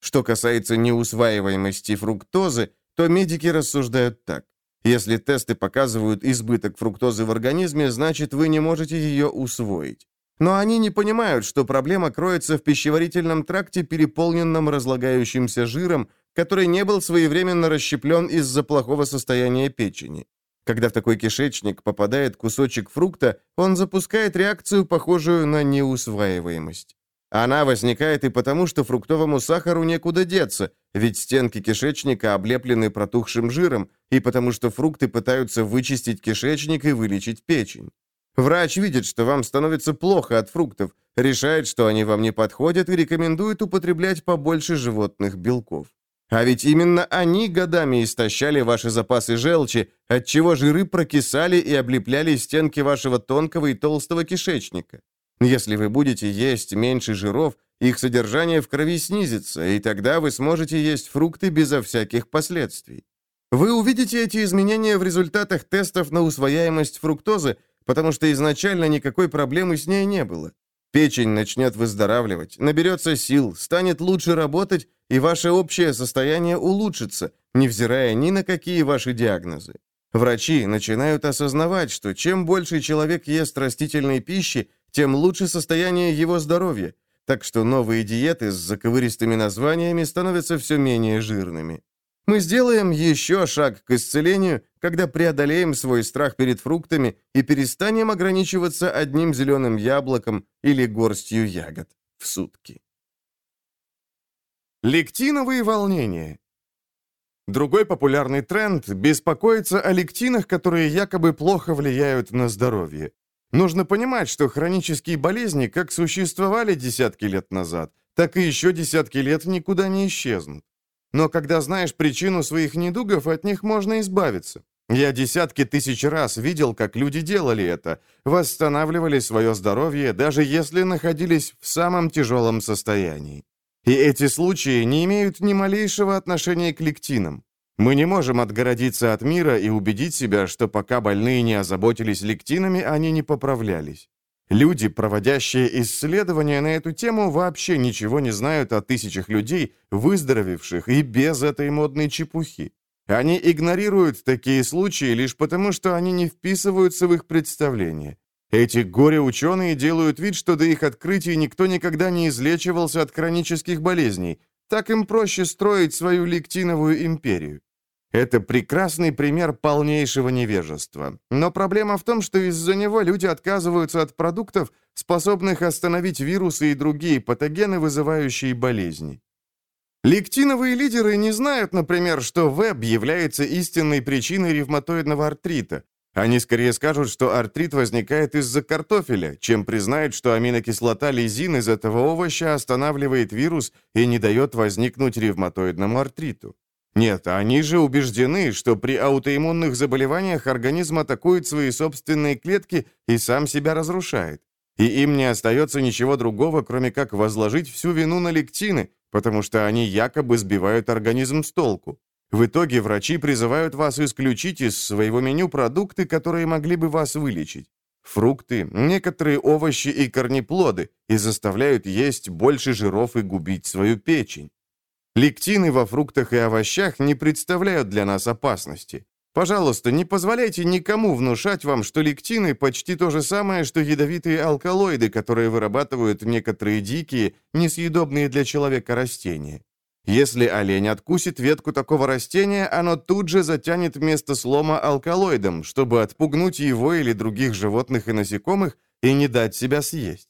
Что касается неусваиваемости фруктозы, то медики рассуждают так. Если тесты показывают избыток фруктозы в организме, значит, вы не можете ее усвоить. Но они не понимают, что проблема кроется в пищеварительном тракте, переполненном разлагающимся жиром, который не был своевременно расщеплен из-за плохого состояния печени. Когда в такой кишечник попадает кусочек фрукта, он запускает реакцию, похожую на неусваиваемость. Она возникает и потому, что фруктовому сахару некуда деться, ведь стенки кишечника облеплены протухшим жиром, и потому что фрукты пытаются вычистить кишечник и вылечить печень. Врач видит, что вам становится плохо от фруктов, решает, что они вам не подходят и рекомендует употреблять побольше животных белков. А ведь именно они годами истощали ваши запасы желчи, отчего жиры прокисали и облепляли стенки вашего тонкого и толстого кишечника. Если вы будете есть меньше жиров, их содержание в крови снизится, и тогда вы сможете есть фрукты безо всяких последствий. Вы увидите эти изменения в результатах тестов на усвояемость фруктозы, потому что изначально никакой проблемы с ней не было. Печень начнет выздоравливать, наберется сил, станет лучше работать, и ваше общее состояние улучшится, невзирая ни на какие ваши диагнозы. Врачи начинают осознавать, что чем больше человек ест растительной пищи, тем лучше состояние его здоровья, так что новые диеты с заковыристыми названиями становятся все менее жирными. Мы сделаем еще шаг к исцелению, когда преодолеем свой страх перед фруктами и перестанем ограничиваться одним зеленым яблоком или горстью ягод в сутки. Лектиновые волнения. Другой популярный тренд – беспокоиться о лектинах, которые якобы плохо влияют на здоровье. Нужно понимать, что хронические болезни как существовали десятки лет назад, так и еще десятки лет никуда не исчезнут. Но когда знаешь причину своих недугов, от них можно избавиться. Я десятки тысяч раз видел, как люди делали это, восстанавливали свое здоровье, даже если находились в самом тяжелом состоянии. И эти случаи не имеют ни малейшего отношения к лектинам. Мы не можем отгородиться от мира и убедить себя, что пока больные не озаботились лектинами, они не поправлялись. Люди, проводящие исследования на эту тему, вообще ничего не знают о тысячах людей, выздоровевших и без этой модной чепухи. Они игнорируют такие случаи лишь потому, что они не вписываются в их представление. Эти горе-ученые делают вид, что до их открытий никто никогда не излечивался от хронических болезней. Так им проще строить свою лектиновую империю. Это прекрасный пример полнейшего невежества. Но проблема в том, что из-за него люди отказываются от продуктов, способных остановить вирусы и другие патогены, вызывающие болезни. Лектиновые лидеры не знают, например, что ВЭБ является истинной причиной ревматоидного артрита, они скорее скажут, что артрит возникает из-за картофеля, чем признают, что аминокислота лизин из этого овоща останавливает вирус и не дает возникнуть ревматоидному артриту. Нет, они же убеждены, что при аутоиммунных заболеваниях организм атакует свои собственные клетки и сам себя разрушает. И им не остается ничего другого, кроме как возложить всю вину на лектины, потому что они якобы сбивают организм с толку. В итоге врачи призывают вас исключить из своего меню продукты, которые могли бы вас вылечить. Фрукты, некоторые овощи и корнеплоды и заставляют есть больше жиров и губить свою печень. Лектины во фруктах и овощах не представляют для нас опасности. Пожалуйста, не позволяйте никому внушать вам, что лектины почти то же самое, что ядовитые алкалоиды, которые вырабатывают некоторые дикие, несъедобные для человека растения. Если олень откусит ветку такого растения, оно тут же затянет место слома алкалоидом, чтобы отпугнуть его или других животных и насекомых и не дать себя съесть.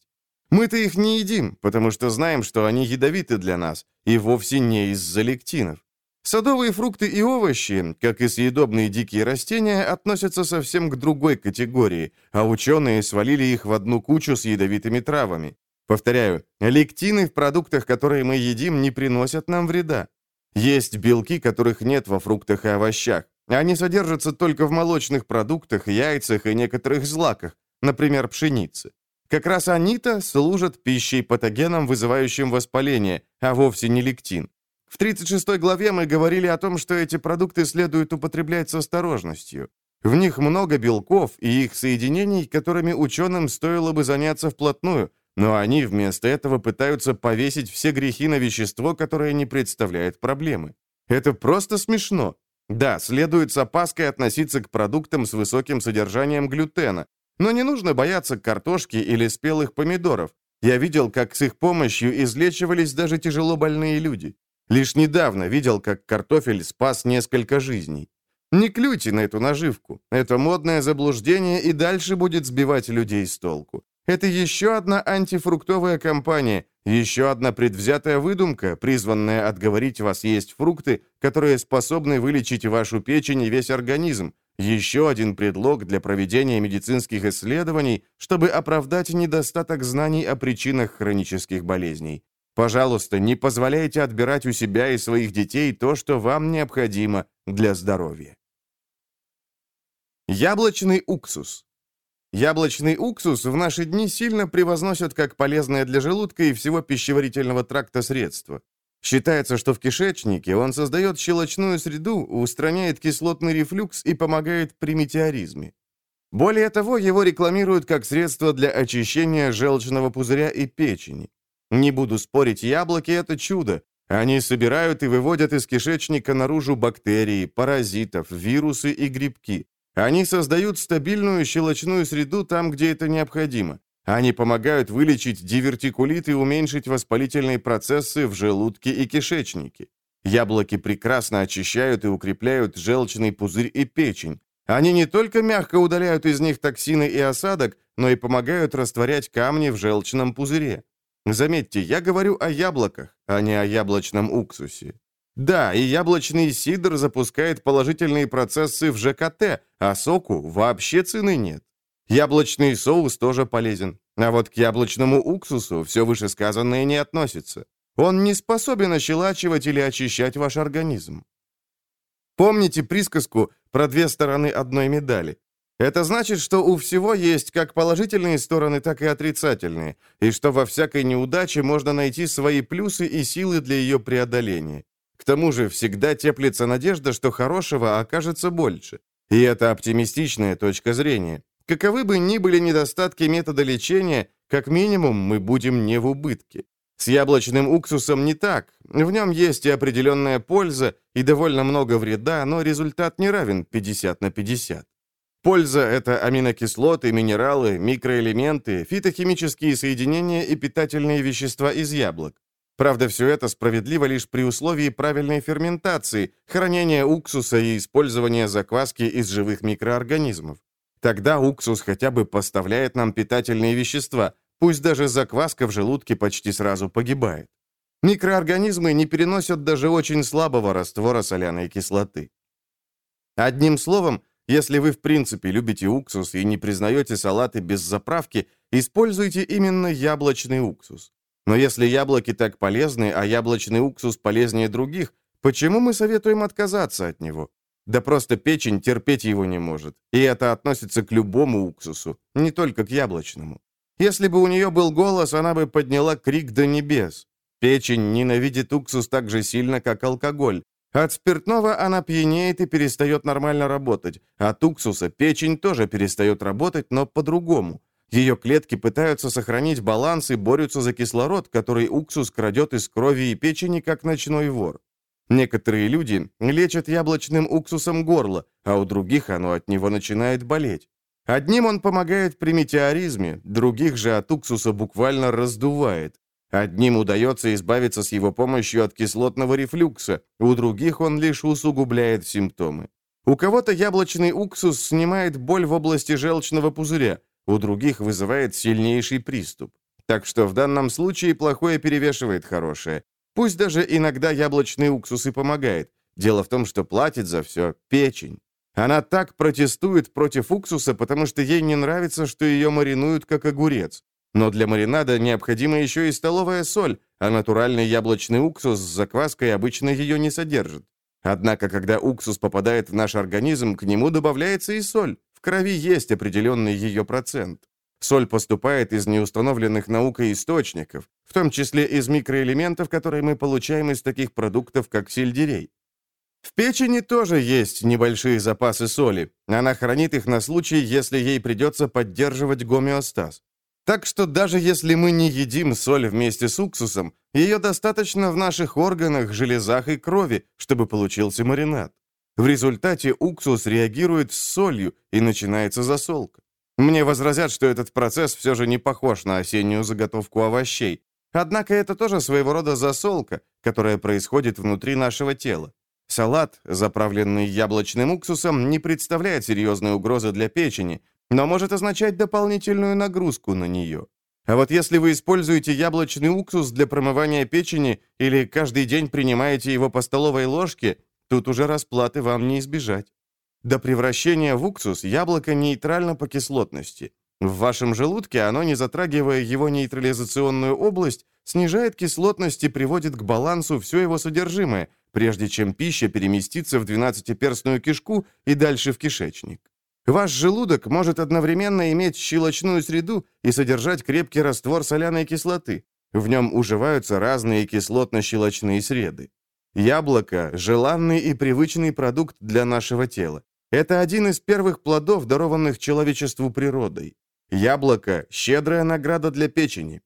Мы-то их не едим, потому что знаем, что они ядовиты для нас, и вовсе не из-за лектинов. Садовые фрукты и овощи, как и съедобные дикие растения, относятся совсем к другой категории, а ученые свалили их в одну кучу с ядовитыми травами. Повторяю, лектины в продуктах, которые мы едим, не приносят нам вреда. Есть белки, которых нет во фруктах и овощах. Они содержатся только в молочных продуктах, яйцах и некоторых злаках, например, пшенице. Как раз они-то служат пищей патогенам, вызывающим воспаление, а вовсе не лектин. В 36 главе мы говорили о том, что эти продукты следует употреблять с осторожностью. В них много белков и их соединений, которыми ученым стоило бы заняться вплотную, но они вместо этого пытаются повесить все грехи на вещество, которое не представляет проблемы. Это просто смешно. Да, следует с опаской относиться к продуктам с высоким содержанием глютена, но не нужно бояться картошки или спелых помидоров. Я видел, как с их помощью излечивались даже тяжело больные люди. Лишь недавно видел, как картофель спас несколько жизней. Не клюйте на эту наживку. Это модное заблуждение и дальше будет сбивать людей с толку. Это еще одна антифруктовая кампания, еще одна предвзятая выдумка, призванная отговорить вас есть фрукты, которые способны вылечить вашу печень и весь организм. Еще один предлог для проведения медицинских исследований, чтобы оправдать недостаток знаний о причинах хронических болезней. Пожалуйста, не позволяйте отбирать у себя и своих детей то, что вам необходимо для здоровья. Яблочный уксус. Яблочный уксус в наши дни сильно превозносят как полезное для желудка и всего пищеварительного тракта средство. Считается, что в кишечнике он создает щелочную среду, устраняет кислотный рефлюкс и помогает при метеоризме. Более того, его рекламируют как средство для очищения желчного пузыря и печени. Не буду спорить, яблоки – это чудо. Они собирают и выводят из кишечника наружу бактерии, паразитов, вирусы и грибки. Они создают стабильную щелочную среду там, где это необходимо. Они помогают вылечить дивертикулит и уменьшить воспалительные процессы в желудке и кишечнике. Яблоки прекрасно очищают и укрепляют желчный пузырь и печень. Они не только мягко удаляют из них токсины и осадок, но и помогают растворять камни в желчном пузыре. Заметьте, я говорю о яблоках, а не о яблочном уксусе. Да, и яблочный сидр запускает положительные процессы в ЖКТ, а соку вообще цены нет. Яблочный соус тоже полезен. А вот к яблочному уксусу все вышесказанное не относится. Он не способен ощелачивать или очищать ваш организм. Помните присказку про две стороны одной медали? Это значит, что у всего есть как положительные стороны, так и отрицательные, и что во всякой неудаче можно найти свои плюсы и силы для ее преодоления. К тому же всегда теплится надежда, что хорошего окажется больше. И это оптимистичная точка зрения. Каковы бы ни были недостатки метода лечения, как минимум мы будем не в убытке. С яблочным уксусом не так. В нем есть и определенная польза, и довольно много вреда, но результат не равен 50 на 50. Польза – это аминокислоты, минералы, микроэлементы, фитохимические соединения и питательные вещества из яблок. Правда, все это справедливо лишь при условии правильной ферментации, хранения уксуса и использования закваски из живых микроорганизмов. Тогда уксус хотя бы поставляет нам питательные вещества, пусть даже закваска в желудке почти сразу погибает. Микроорганизмы не переносят даже очень слабого раствора соляной кислоты. Одним словом, если вы в принципе любите уксус и не признаете салаты без заправки, используйте именно яблочный уксус. Но если яблоки так полезны, а яблочный уксус полезнее других, почему мы советуем отказаться от него? Да просто печень терпеть его не может. И это относится к любому уксусу, не только к яблочному. Если бы у нее был голос, она бы подняла крик до небес. Печень ненавидит уксус так же сильно, как алкоголь. От спиртного она пьянеет и перестает нормально работать. От уксуса печень тоже перестает работать, но по-другому. Ее клетки пытаются сохранить баланс и борются за кислород, который уксус крадет из крови и печени, как ночной вор. Некоторые люди лечат яблочным уксусом горло, а у других оно от него начинает болеть. Одним он помогает при метеоризме, других же от уксуса буквально раздувает. Одним удается избавиться с его помощью от кислотного рефлюкса, у других он лишь усугубляет симптомы. У кого-то яблочный уксус снимает боль в области желчного пузыря, у других вызывает сильнейший приступ. Так что в данном случае плохое перевешивает хорошее. Пусть даже иногда яблочный уксус и помогает. Дело в том, что платит за все печень. Она так протестует против уксуса, потому что ей не нравится, что ее маринуют как огурец. Но для маринада необходима еще и столовая соль, а натуральный яблочный уксус с закваской обычно ее не содержит. Однако, когда уксус попадает в наш организм, к нему добавляется и соль. В крови есть определенный ее процент. Соль поступает из неустановленных наукой источников, в том числе из микроэлементов, которые мы получаем из таких продуктов, как сельдерей. В печени тоже есть небольшие запасы соли. Она хранит их на случай, если ей придется поддерживать гомеостаз. Так что даже если мы не едим соль вместе с уксусом, ее достаточно в наших органах, железах и крови, чтобы получился маринад. В результате уксус реагирует с солью, и начинается засолка. Мне возразят, что этот процесс все же не похож на осеннюю заготовку овощей. Однако это тоже своего рода засолка, которая происходит внутри нашего тела. Салат, заправленный яблочным уксусом, не представляет серьезной угрозы для печени, но может означать дополнительную нагрузку на нее. А вот если вы используете яблочный уксус для промывания печени или каждый день принимаете его по столовой ложке, Тут уже расплаты вам не избежать. До превращения в уксус яблоко нейтрально по кислотности. В вашем желудке оно, не затрагивая его нейтрализационную область, снижает кислотность и приводит к балансу все его содержимое, прежде чем пища переместится в двенадцатиперстную кишку и дальше в кишечник. Ваш желудок может одновременно иметь щелочную среду и содержать крепкий раствор соляной кислоты. В нем уживаются разные кислотно-щелочные среды. Яблоко – желанный и привычный продукт для нашего тела. Это один из первых плодов, дарованных человечеству природой. Яблоко – щедрая награда для печени.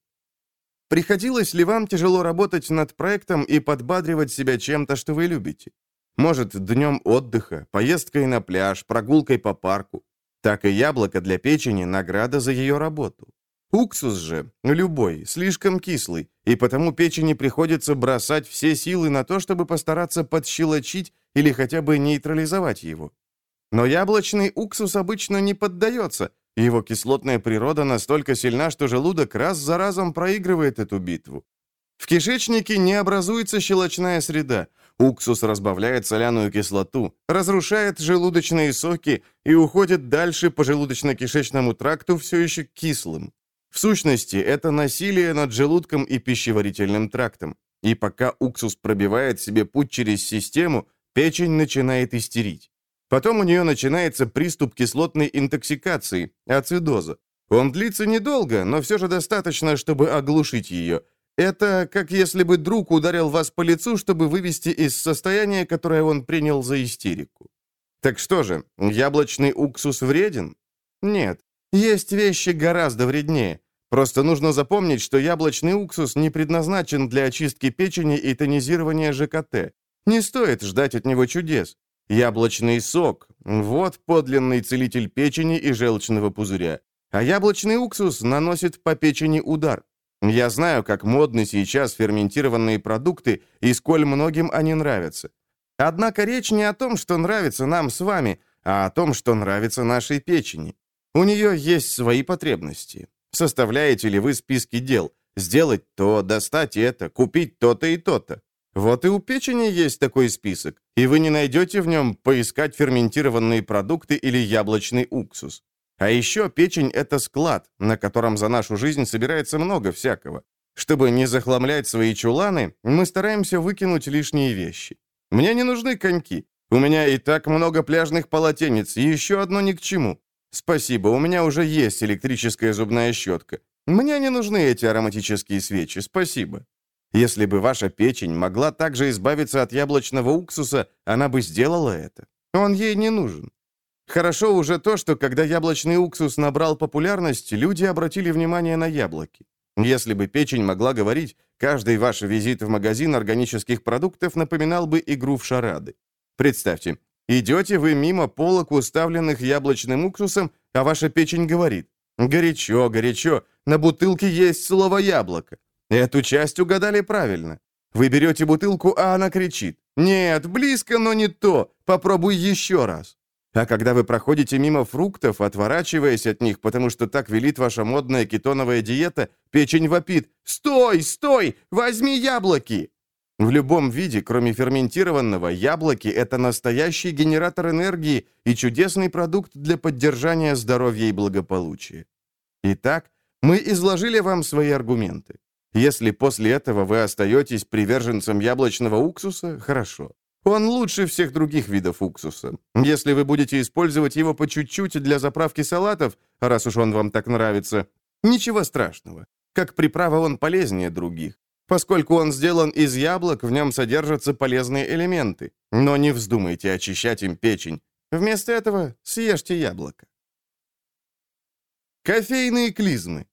Приходилось ли вам тяжело работать над проектом и подбадривать себя чем-то, что вы любите? Может, днем отдыха, поездкой на пляж, прогулкой по парку. Так и яблоко для печени – награда за ее работу. Уксус же, любой, слишком кислый, и потому печени приходится бросать все силы на то, чтобы постараться подщелочить или хотя бы нейтрализовать его. Но яблочный уксус обычно не поддается, его кислотная природа настолько сильна, что желудок раз за разом проигрывает эту битву. В кишечнике не образуется щелочная среда. Уксус разбавляет соляную кислоту, разрушает желудочные соки и уходит дальше по желудочно-кишечному тракту все еще кислым. В сущности, это насилие над желудком и пищеварительным трактом. И пока уксус пробивает себе путь через систему, печень начинает истерить. Потом у нее начинается приступ кислотной интоксикации, ацидоза. Он длится недолго, но все же достаточно, чтобы оглушить ее. Это как если бы друг ударил вас по лицу, чтобы вывести из состояния, которое он принял за истерику. Так что же, яблочный уксус вреден? Нет, есть вещи гораздо вреднее. Просто нужно запомнить, что яблочный уксус не предназначен для очистки печени и тонизирования ЖКТ. Не стоит ждать от него чудес. Яблочный сок – вот подлинный целитель печени и желчного пузыря. А яблочный уксус наносит по печени удар. Я знаю, как модны сейчас ферментированные продукты и сколь многим они нравятся. Однако речь не о том, что нравится нам с вами, а о том, что нравится нашей печени. У нее есть свои потребности. Составляете ли вы списки дел? Сделать то, достать это, купить то-то и то-то. Вот и у печени есть такой список, и вы не найдете в нем поискать ферментированные продукты или яблочный уксус. А еще печень – это склад, на котором за нашу жизнь собирается много всякого. Чтобы не захламлять свои чуланы, мы стараемся выкинуть лишние вещи. Мне не нужны коньки. У меня и так много пляжных полотенец, и еще одно ни к чему. Спасибо, у меня уже есть электрическая зубная щетка. Мне не нужны эти ароматические свечи, спасибо. Если бы ваша печень могла также избавиться от яблочного уксуса, она бы сделала это. Он ей не нужен. Хорошо уже то, что когда яблочный уксус набрал популярность, люди обратили внимание на яблоки. Если бы печень могла говорить, каждый ваш визит в магазин органических продуктов напоминал бы игру в шарады. Представьте, идете вы мимо полок, уставленных яблочным уксусом, а ваша печень говорит, «Горячо, горячо, на бутылке есть слово «яблоко». Эту часть угадали правильно. Вы берете бутылку, а она кричит, «Нет, близко, но не то, попробуй еще раз». А когда вы проходите мимо фруктов, отворачиваясь от них, потому что так велит ваша модная кетоновая диета, печень вопит «Стой, стой! Возьми яблоки!» В любом виде, кроме ферментированного, яблоки – это настоящий генератор энергии и чудесный продукт для поддержания здоровья и благополучия. Итак, мы изложили вам свои аргументы. Если после этого вы остаетесь приверженцем яблочного уксуса – хорошо. Он лучше всех других видов уксуса. Если вы будете использовать его по чуть-чуть для заправки салатов, раз уж он вам так нравится, ничего страшного. Как приправа он полезнее других. Поскольку он сделан из яблок, в нем содержатся полезные элементы. Но не вздумайте очищать им печень. Вместо этого съешьте яблоко. Кофейные клизмы.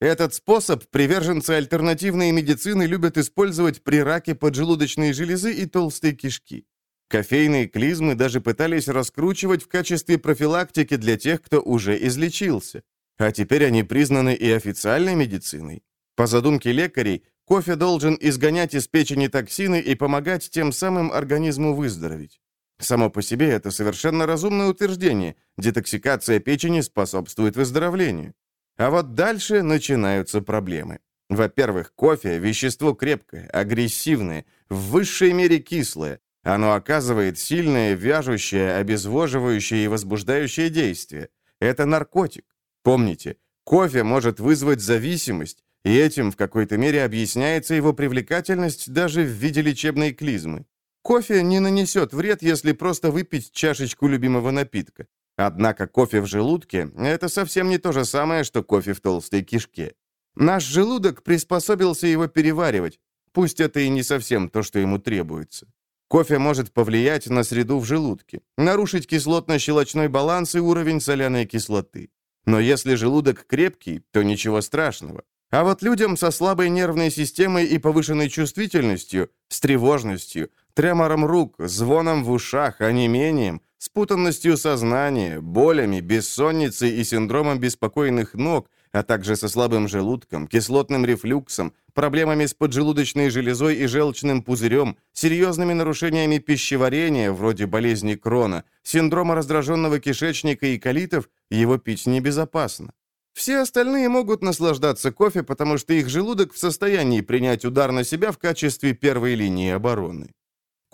Этот способ приверженцы альтернативной медицины любят использовать при раке поджелудочной железы и толстой кишки. Кофейные клизмы даже пытались раскручивать в качестве профилактики для тех, кто уже излечился. А теперь они признаны и официальной медициной. По задумке лекарей, кофе должен изгонять из печени токсины и помогать тем самым организму выздороветь. Само по себе это совершенно разумное утверждение. Детоксикация печени способствует выздоровлению. А вот дальше начинаются проблемы. Во-первых, кофе – вещество крепкое, агрессивное, в высшей мере кислое. Оно оказывает сильное, вяжущее, обезвоживающее и возбуждающее действие. Это наркотик. Помните, кофе может вызвать зависимость, и этим в какой-то мере объясняется его привлекательность даже в виде лечебной клизмы. Кофе не нанесет вред, если просто выпить чашечку любимого напитка. Однако кофе в желудке – это совсем не то же самое, что кофе в толстой кишке. Наш желудок приспособился его переваривать, пусть это и не совсем то, что ему требуется. Кофе может повлиять на среду в желудке, нарушить кислотно-щелочной баланс и уровень соляной кислоты. Но если желудок крепкий, то ничего страшного. А вот людям со слабой нервной системой и повышенной чувствительностью, с тревожностью, тремором рук, звоном в ушах, онемением, спутанностью сознания, болями, бессонницей и синдромом беспокойных ног, а также со слабым желудком, кислотным рефлюксом, проблемами с поджелудочной железой и желчным пузырем, серьезными нарушениями пищеварения, вроде болезни Крона, синдрома раздраженного кишечника и колитов, его пить небезопасно. Все остальные могут наслаждаться кофе, потому что их желудок в состоянии принять удар на себя в качестве первой линии обороны.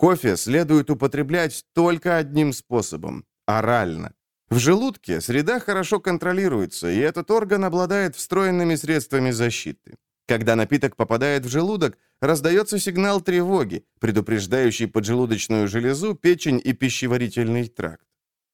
Кофе следует употреблять только одним способом – орально. В желудке среда хорошо контролируется, и этот орган обладает встроенными средствами защиты. Когда напиток попадает в желудок, раздается сигнал тревоги, предупреждающий поджелудочную железу, печень и пищеварительный тракт.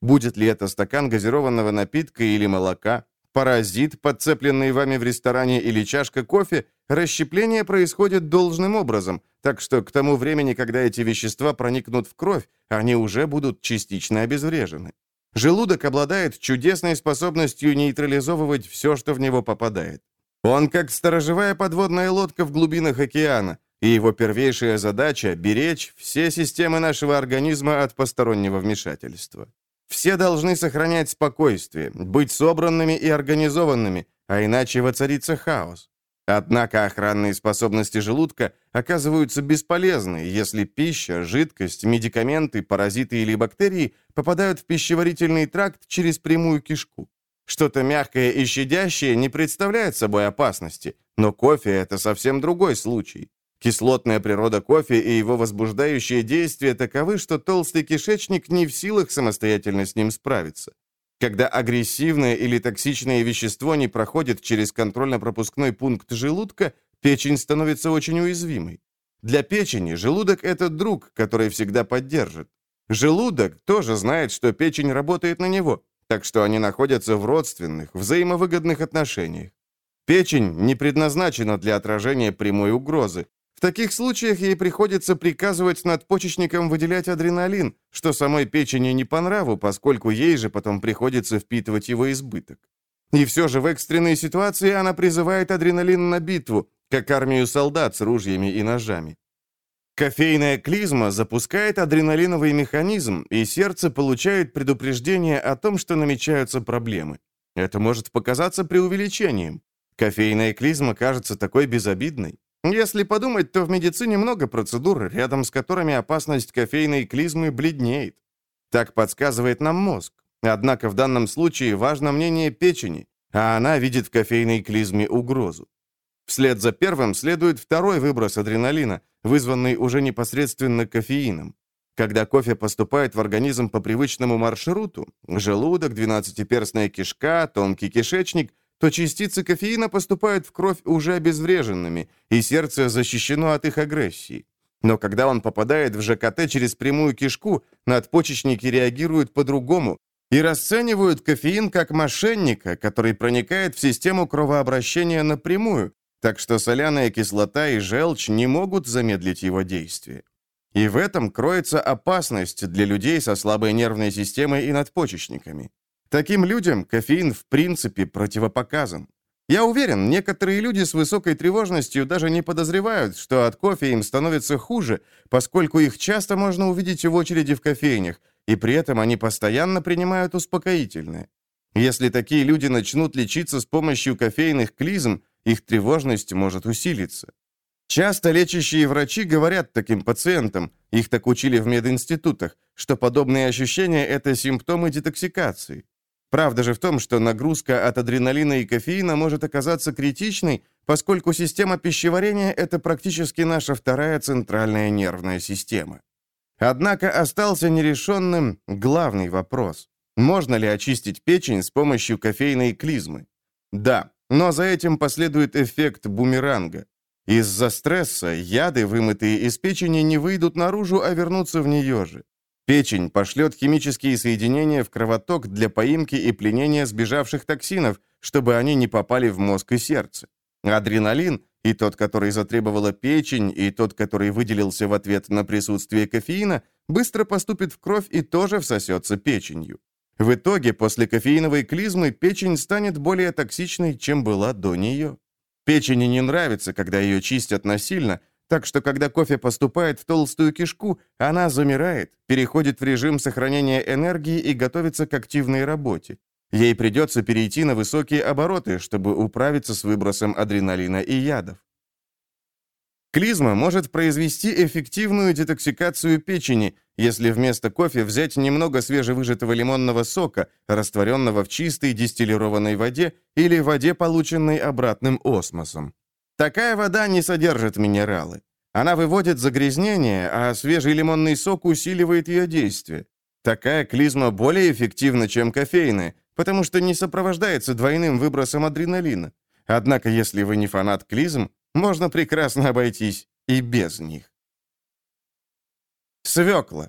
Будет ли это стакан газированного напитка или молока, паразит, подцепленный вами в ресторане или чашка кофе, расщепление происходит должным образом, так что к тому времени, когда эти вещества проникнут в кровь, они уже будут частично обезврежены. Желудок обладает чудесной способностью нейтрализовывать все, что в него попадает. Он как сторожевая подводная лодка в глубинах океана, и его первейшая задача – беречь все системы нашего организма от постороннего вмешательства. Все должны сохранять спокойствие, быть собранными и организованными, а иначе воцарится хаос. Однако охранные способности желудка оказываются бесполезны, если пища, жидкость, медикаменты, паразиты или бактерии попадают в пищеварительный тракт через прямую кишку. Что-то мягкое и щадящее не представляет собой опасности, но кофе – это совсем другой случай. Кислотная природа кофе и его возбуждающие действия таковы, что толстый кишечник не в силах самостоятельно с ним справиться. Когда агрессивное или токсичное вещество не проходит через контрольно-пропускной пункт желудка, печень становится очень уязвимой. Для печени желудок – это друг, который всегда поддержит. Желудок тоже знает, что печень работает на него, так что они находятся в родственных, взаимовыгодных отношениях. Печень не предназначена для отражения прямой угрозы. В таких случаях ей приходится приказывать надпочечникам выделять адреналин, что самой печени не по нраву, поскольку ей же потом приходится впитывать его избыток. И все же в экстренной ситуации она призывает адреналин на битву, как армию солдат с ружьями и ножами. Кофейная клизма запускает адреналиновый механизм, и сердце получает предупреждение о том, что намечаются проблемы. Это может показаться преувеличением. Кофейная клизма кажется такой безобидной. Если подумать, то в медицине много процедур, рядом с которыми опасность кофейной клизмы бледнеет. Так подсказывает нам мозг. Однако в данном случае важно мнение печени, а она видит в кофейной клизме угрозу. Вслед за первым следует второй выброс адреналина, вызванный уже непосредственно кофеином. Когда кофе поступает в организм по привычному маршруту, желудок, двенадцатиперстная кишка, тонкий кишечник, то частицы кофеина поступают в кровь уже обезвреженными, и сердце защищено от их агрессии. Но когда он попадает в ЖКТ через прямую кишку, надпочечники реагируют по-другому и расценивают кофеин как мошенника, который проникает в систему кровообращения напрямую, так что соляная кислота и желчь не могут замедлить его действие. И в этом кроется опасность для людей со слабой нервной системой и надпочечниками. Таким людям кофеин в принципе противопоказан. Я уверен, некоторые люди с высокой тревожностью даже не подозревают, что от кофе им становится хуже, поскольку их часто можно увидеть в очереди в кофейнях, и при этом они постоянно принимают успокоительное. Если такие люди начнут лечиться с помощью кофейных клизм, их тревожность может усилиться. Часто лечащие врачи говорят таким пациентам, их так учили в мединститутах, что подобные ощущения – это симптомы детоксикации. Правда же в том, что нагрузка от адреналина и кофеина может оказаться критичной, поскольку система пищеварения – это практически наша вторая центральная нервная система. Однако остался нерешенным главный вопрос. Можно ли очистить печень с помощью кофейной клизмы? Да, но за этим последует эффект бумеранга. Из-за стресса яды, вымытые из печени, не выйдут наружу, а вернутся в нее же. Печень пошлет химические соединения в кровоток для поимки и пленения сбежавших токсинов, чтобы они не попали в мозг и сердце. Адреналин, и тот, который затребовала печень, и тот, который выделился в ответ на присутствие кофеина, быстро поступит в кровь и тоже всосется печенью. В итоге, после кофеиновой клизмы печень станет более токсичной, чем была до нее. Печени не нравится, когда ее чистят насильно, так что когда кофе поступает в толстую кишку, она замирает, переходит в режим сохранения энергии и готовится к активной работе. Ей придется перейти на высокие обороты, чтобы управиться с выбросом адреналина и ядов. Клизма может произвести эффективную детоксикацию печени, если вместо кофе взять немного свежевыжатого лимонного сока, растворенного в чистой дистиллированной воде или воде, полученной обратным осмосом. Такая вода не содержит минералы. Она выводит загрязнение, а свежий лимонный сок усиливает ее действие. Такая клизма более эффективна, чем кофейная, потому что не сопровождается двойным выбросом адреналина. Однако, если вы не фанат клизм, можно прекрасно обойтись и без них. Свекла.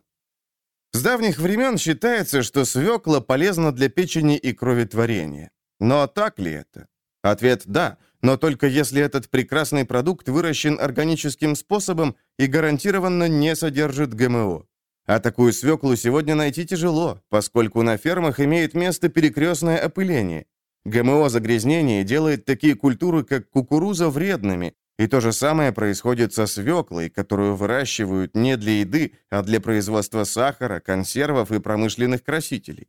С давних времен считается, что свекла полезна для печени и кроветворения. Но так ли это? Ответ – да, но только если этот прекрасный продукт выращен органическим способом и гарантированно не содержит ГМО. А такую свеклу сегодня найти тяжело, поскольку на фермах имеет место перекрестное опыление. ГМО-загрязнение делает такие культуры, как кукуруза, вредными, и то же самое происходит со свеклой, которую выращивают не для еды, а для производства сахара, консервов и промышленных красителей.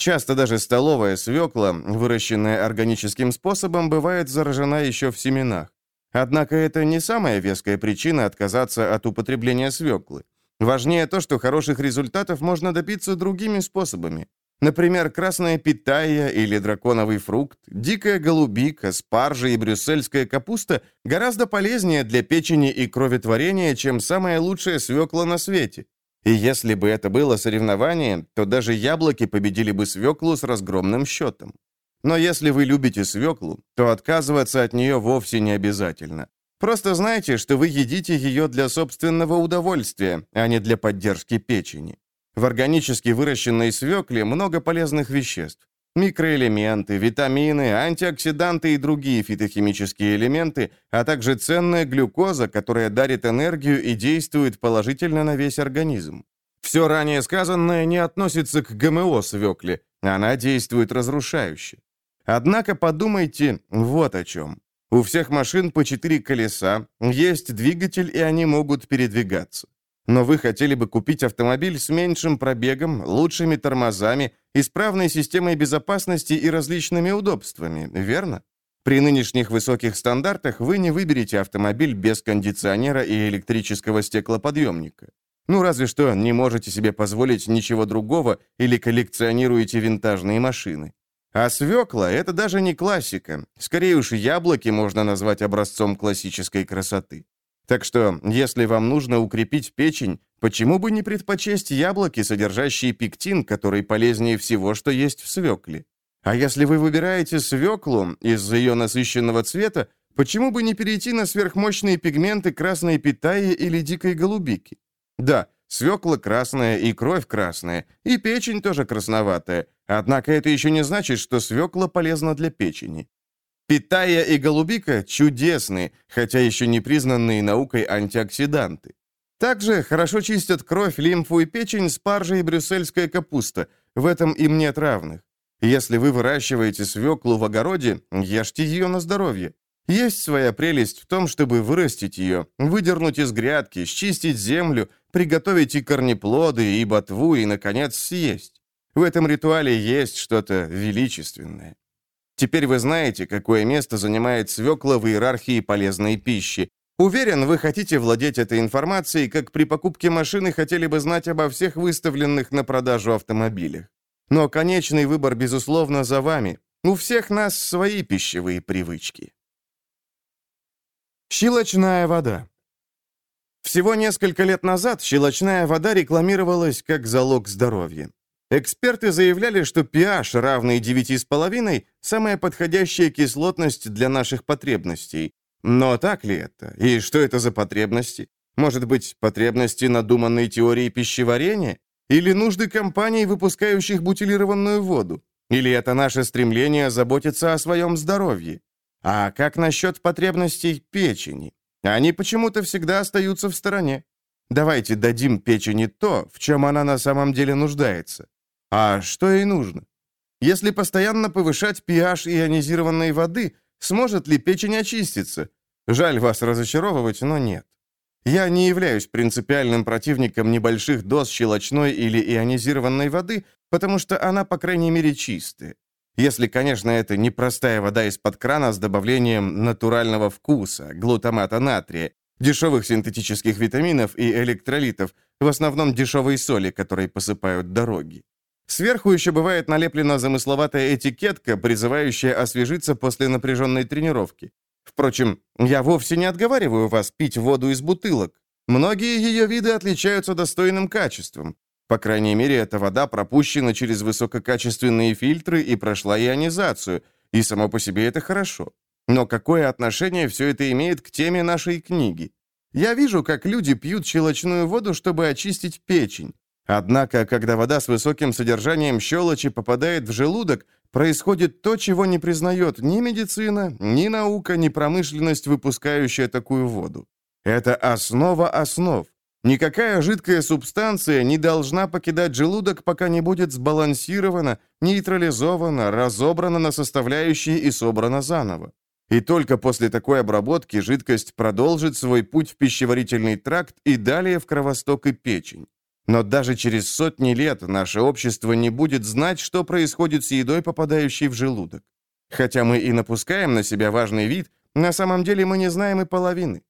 Часто даже столовая свекла, выращенная органическим способом, бывает заражена еще в семенах. Однако это не самая веская причина отказаться от употребления свеклы. Важнее то, что хороших результатов можно добиться другими способами. Например, красная питая или драконовый фрукт, дикая голубика, спаржа и брюссельская капуста гораздо полезнее для печени и кроветворения, чем самая лучшая свекла на свете. И если бы это было соревнование, то даже яблоки победили бы свеклу с разгромным счетом. Но если вы любите свеклу, то отказываться от нее вовсе не обязательно. Просто знайте, что вы едите ее для собственного удовольствия, а не для поддержки печени. В органически выращенной свекле много полезных веществ. Микроэлементы, витамины, антиоксиданты и другие фитохимические элементы, а также ценная глюкоза, которая дарит энергию и действует положительно на весь организм. Все ранее сказанное не относится к ГМО свекле, она действует разрушающе. Однако подумайте вот о чем. У всех машин по четыре колеса, есть двигатель, и они могут передвигаться. Но вы хотели бы купить автомобиль с меньшим пробегом, лучшими тормозами, исправной системой безопасности и различными удобствами, верно? При нынешних высоких стандартах вы не выберете автомобиль без кондиционера и электрического стеклоподъемника. Ну, разве что не можете себе позволить ничего другого или коллекционируете винтажные машины. А свекла — это даже не классика. Скорее уж, яблоки можно назвать образцом классической красоты. Так что, если вам нужно укрепить печень, почему бы не предпочесть яблоки, содержащие пектин, который полезнее всего, что есть в свекле? А если вы выбираете свеклу из-за ее насыщенного цвета, почему бы не перейти на сверхмощные пигменты красной питаи или дикой голубики? Да, свекла красная и кровь красная, и печень тоже красноватая, однако это еще не значит, что свекла полезна для печени. Питая и голубика чудесны, хотя еще не признанные наукой антиоксиданты. Также хорошо чистят кровь, лимфу и печень спаржа и брюссельская капуста. В этом им нет равных. Если вы выращиваете свеклу в огороде, ешьте ее на здоровье. Есть своя прелесть в том, чтобы вырастить ее, выдернуть из грядки, счистить землю, приготовить и корнеплоды, и ботву, и, наконец, съесть. В этом ритуале есть что-то величественное. Теперь вы знаете, какое место занимает свекла в иерархии полезной пищи. Уверен, вы хотите владеть этой информацией, как при покупке машины хотели бы знать обо всех выставленных на продажу автомобилях. Но конечный выбор, безусловно, за вами. У всех нас свои пищевые привычки. Щелочная вода. Всего несколько лет назад щелочная вода рекламировалась как залог здоровья. Эксперты заявляли, что pH, равный 9,5, самая подходящая кислотность для наших потребностей. Но так ли это? И что это за потребности? Может быть, потребности надуманной теории пищеварения? Или нужды компаний, выпускающих бутилированную воду? Или это наше стремление заботиться о своем здоровье? А как насчет потребностей печени? Они почему-то всегда остаются в стороне. Давайте дадим печени то, в чем она на самом деле нуждается. А что ей нужно? Если постоянно повышать pH ионизированной воды, сможет ли печень очиститься? Жаль вас разочаровывать, но нет. Я не являюсь принципиальным противником небольших доз щелочной или ионизированной воды, потому что она, по крайней мере, чистая. Если, конечно, это не простая вода из-под крана с добавлением натурального вкуса, глутамата натрия, дешевых синтетических витаминов и электролитов, в основном дешевой соли, которой посыпают дороги. Сверху еще бывает налеплена замысловатая этикетка, призывающая освежиться после напряженной тренировки. Впрочем, я вовсе не отговариваю вас пить воду из бутылок. Многие ее виды отличаются достойным качеством. По крайней мере, эта вода пропущена через высококачественные фильтры и прошла ионизацию, и само по себе это хорошо. Но какое отношение все это имеет к теме нашей книги? Я вижу, как люди пьют щелочную воду, чтобы очистить печень. Однако, когда вода с высоким содержанием щелочи попадает в желудок, происходит то, чего не признает ни медицина, ни наука, ни промышленность, выпускающая такую воду. Это основа основ. Никакая жидкая субстанция не должна покидать желудок, пока не будет сбалансирована, нейтрализована, разобрана на составляющие и собрана заново. И только после такой обработки жидкость продолжит свой путь в пищеварительный тракт и далее в кровосток и печень. Но даже через сотни лет наше общество не будет знать, что происходит с едой, попадающей в желудок. Хотя мы и напускаем на себя важный вид, на самом деле мы не знаем и половины.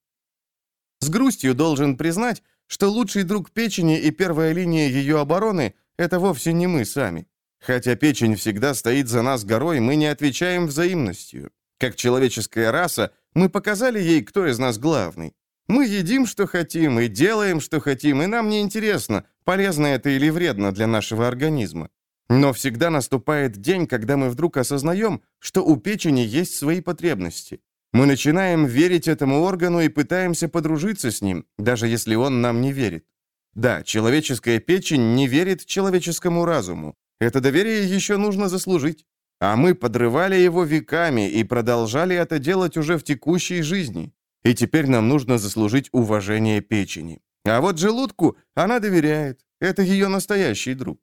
С грустью должен признать, что лучший друг печени и первая линия ее обороны – это вовсе не мы сами. Хотя печень всегда стоит за нас горой, мы не отвечаем взаимностью. Как человеческая раса, мы показали ей, кто из нас главный. Мы едим, что хотим, и делаем, что хотим, и нам не интересно, полезно это или вредно для нашего организма. Но всегда наступает день, когда мы вдруг осознаем, что у печени есть свои потребности. Мы начинаем верить этому органу и пытаемся подружиться с ним, даже если он нам не верит. Да, человеческая печень не верит человеческому разуму. Это доверие еще нужно заслужить. А мы подрывали его веками и продолжали это делать уже в текущей жизни. И теперь нам нужно заслужить уважение печени. А вот желудку она доверяет. Это ее настоящий друг.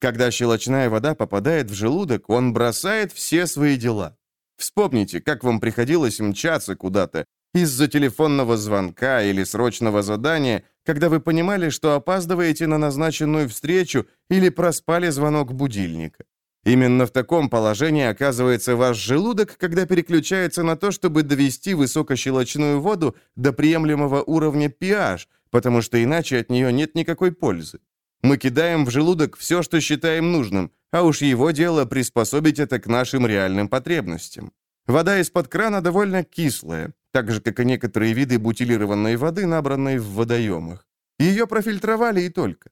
Когда щелочная вода попадает в желудок, он бросает все свои дела. Вспомните, как вам приходилось мчаться куда-то из-за телефонного звонка или срочного задания, когда вы понимали, что опаздываете на назначенную встречу или проспали звонок будильника. Именно в таком положении оказывается ваш желудок, когда переключается на то, чтобы довести высокощелочную воду до приемлемого уровня pH, потому что иначе от нее нет никакой пользы. Мы кидаем в желудок все, что считаем нужным, а уж его дело приспособить это к нашим реальным потребностям. Вода из-под крана довольно кислая, так же, как и некоторые виды бутилированной воды, набранной в водоемах. Ее профильтровали и только.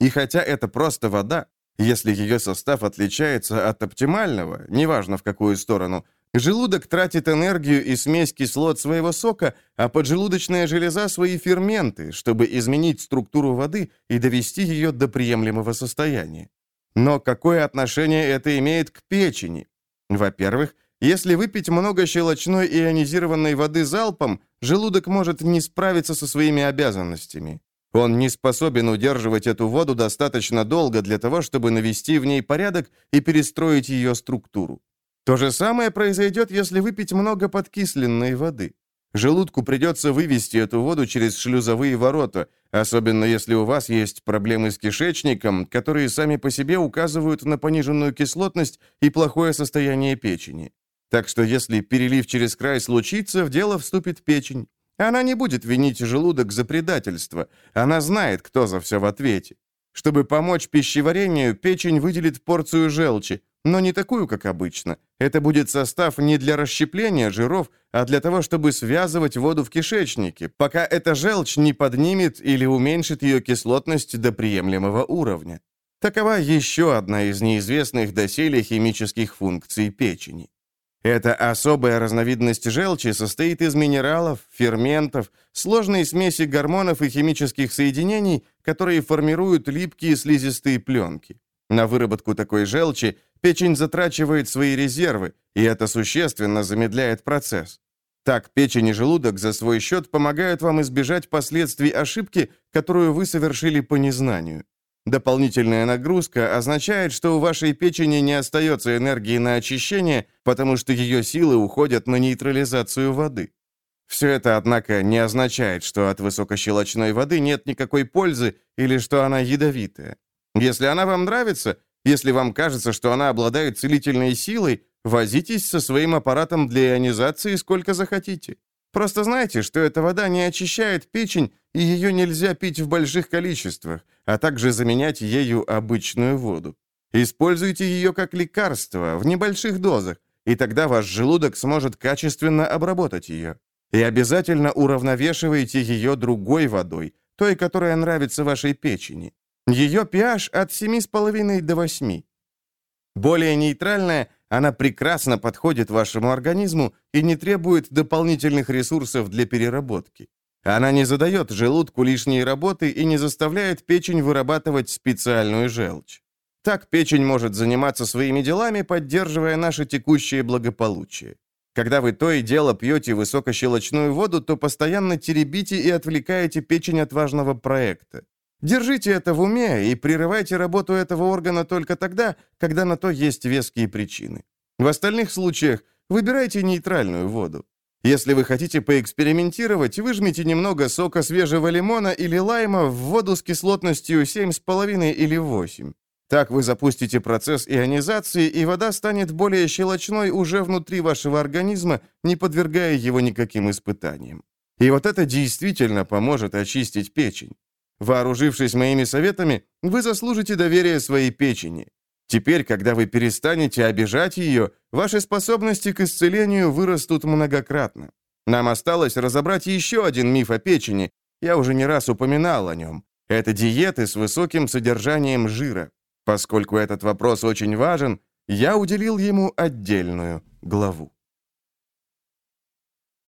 И хотя это просто вода, если ее состав отличается от оптимального, неважно в какую сторону, желудок тратит энергию и смесь кислот своего сока, а поджелудочная железа свои ферменты, чтобы изменить структуру воды и довести ее до приемлемого состояния. Но какое отношение это имеет к печени? Во-первых, если выпить много щелочной ионизированной воды залпом, желудок может не справиться со своими обязанностями. Он не способен удерживать эту воду достаточно долго для того, чтобы навести в ней порядок и перестроить ее структуру. То же самое произойдет, если выпить много подкисленной воды. Желудку придется вывести эту воду через шлюзовые ворота, особенно если у вас есть проблемы с кишечником, которые сами по себе указывают на пониженную кислотность и плохое состояние печени. Так что если перелив через край случится, в дело вступит печень. Она не будет винить желудок за предательство. Она знает, кто за все в ответе. Чтобы помочь пищеварению, печень выделит порцию желчи, но не такую, как обычно. Это будет состав не для расщепления жиров, а для того, чтобы связывать воду в кишечнике, пока эта желчь не поднимет или уменьшит ее кислотность до приемлемого уровня. Такова еще одна из неизвестных доселе химических функций печени. Эта особая разновидность желчи состоит из минералов, ферментов, сложной смеси гормонов и химических соединений, которые формируют липкие слизистые пленки. На выработку такой желчи печень затрачивает свои резервы, и это существенно замедляет процесс. Так, печень и желудок за свой счет помогают вам избежать последствий ошибки, которую вы совершили по незнанию. Дополнительная нагрузка означает, что у вашей печени не остается энергии на очищение, потому что ее силы уходят на нейтрализацию воды. Все это, однако, не означает, что от высокощелочной воды нет никакой пользы или что она ядовитая. Если она вам нравится, если вам кажется, что она обладает целительной силой, возитесь со своим аппаратом для ионизации сколько захотите. Просто знайте, что эта вода не очищает печень, и ее нельзя пить в больших количествах, а также заменять ею обычную воду. Используйте ее как лекарство в небольших дозах, и тогда ваш желудок сможет качественно обработать ее. И обязательно уравновешивайте ее другой водой, той, которая нравится вашей печени. Ее pH от 7,5 до 8. Более нейтральная, она прекрасно подходит вашему организму и не требует дополнительных ресурсов для переработки. Она не задает желудку лишней работы и не заставляет печень вырабатывать специальную желчь. Так печень может заниматься своими делами, поддерживая наше текущее благополучие. Когда вы то и дело пьете высокощелочную воду, то постоянно теребите и отвлекаете печень от важного проекта. Держите это в уме и прерывайте работу этого органа только тогда, когда на то есть веские причины. В остальных случаях выбирайте нейтральную воду. Если вы хотите поэкспериментировать, выжмите немного сока свежего лимона или лайма в воду с кислотностью 7,5 или 8. Так вы запустите процесс ионизации, и вода станет более щелочной уже внутри вашего организма, не подвергая его никаким испытаниям. И вот это действительно поможет очистить печень. Вооружившись моими советами, вы заслужите доверие своей печени. Теперь, когда вы перестанете обижать ее, ваши способности к исцелению вырастут многократно. Нам осталось разобрать еще один миф о печени. Я уже не раз упоминал о нем. Это диеты с высоким содержанием жира. Поскольку этот вопрос очень важен, я уделил ему отдельную главу.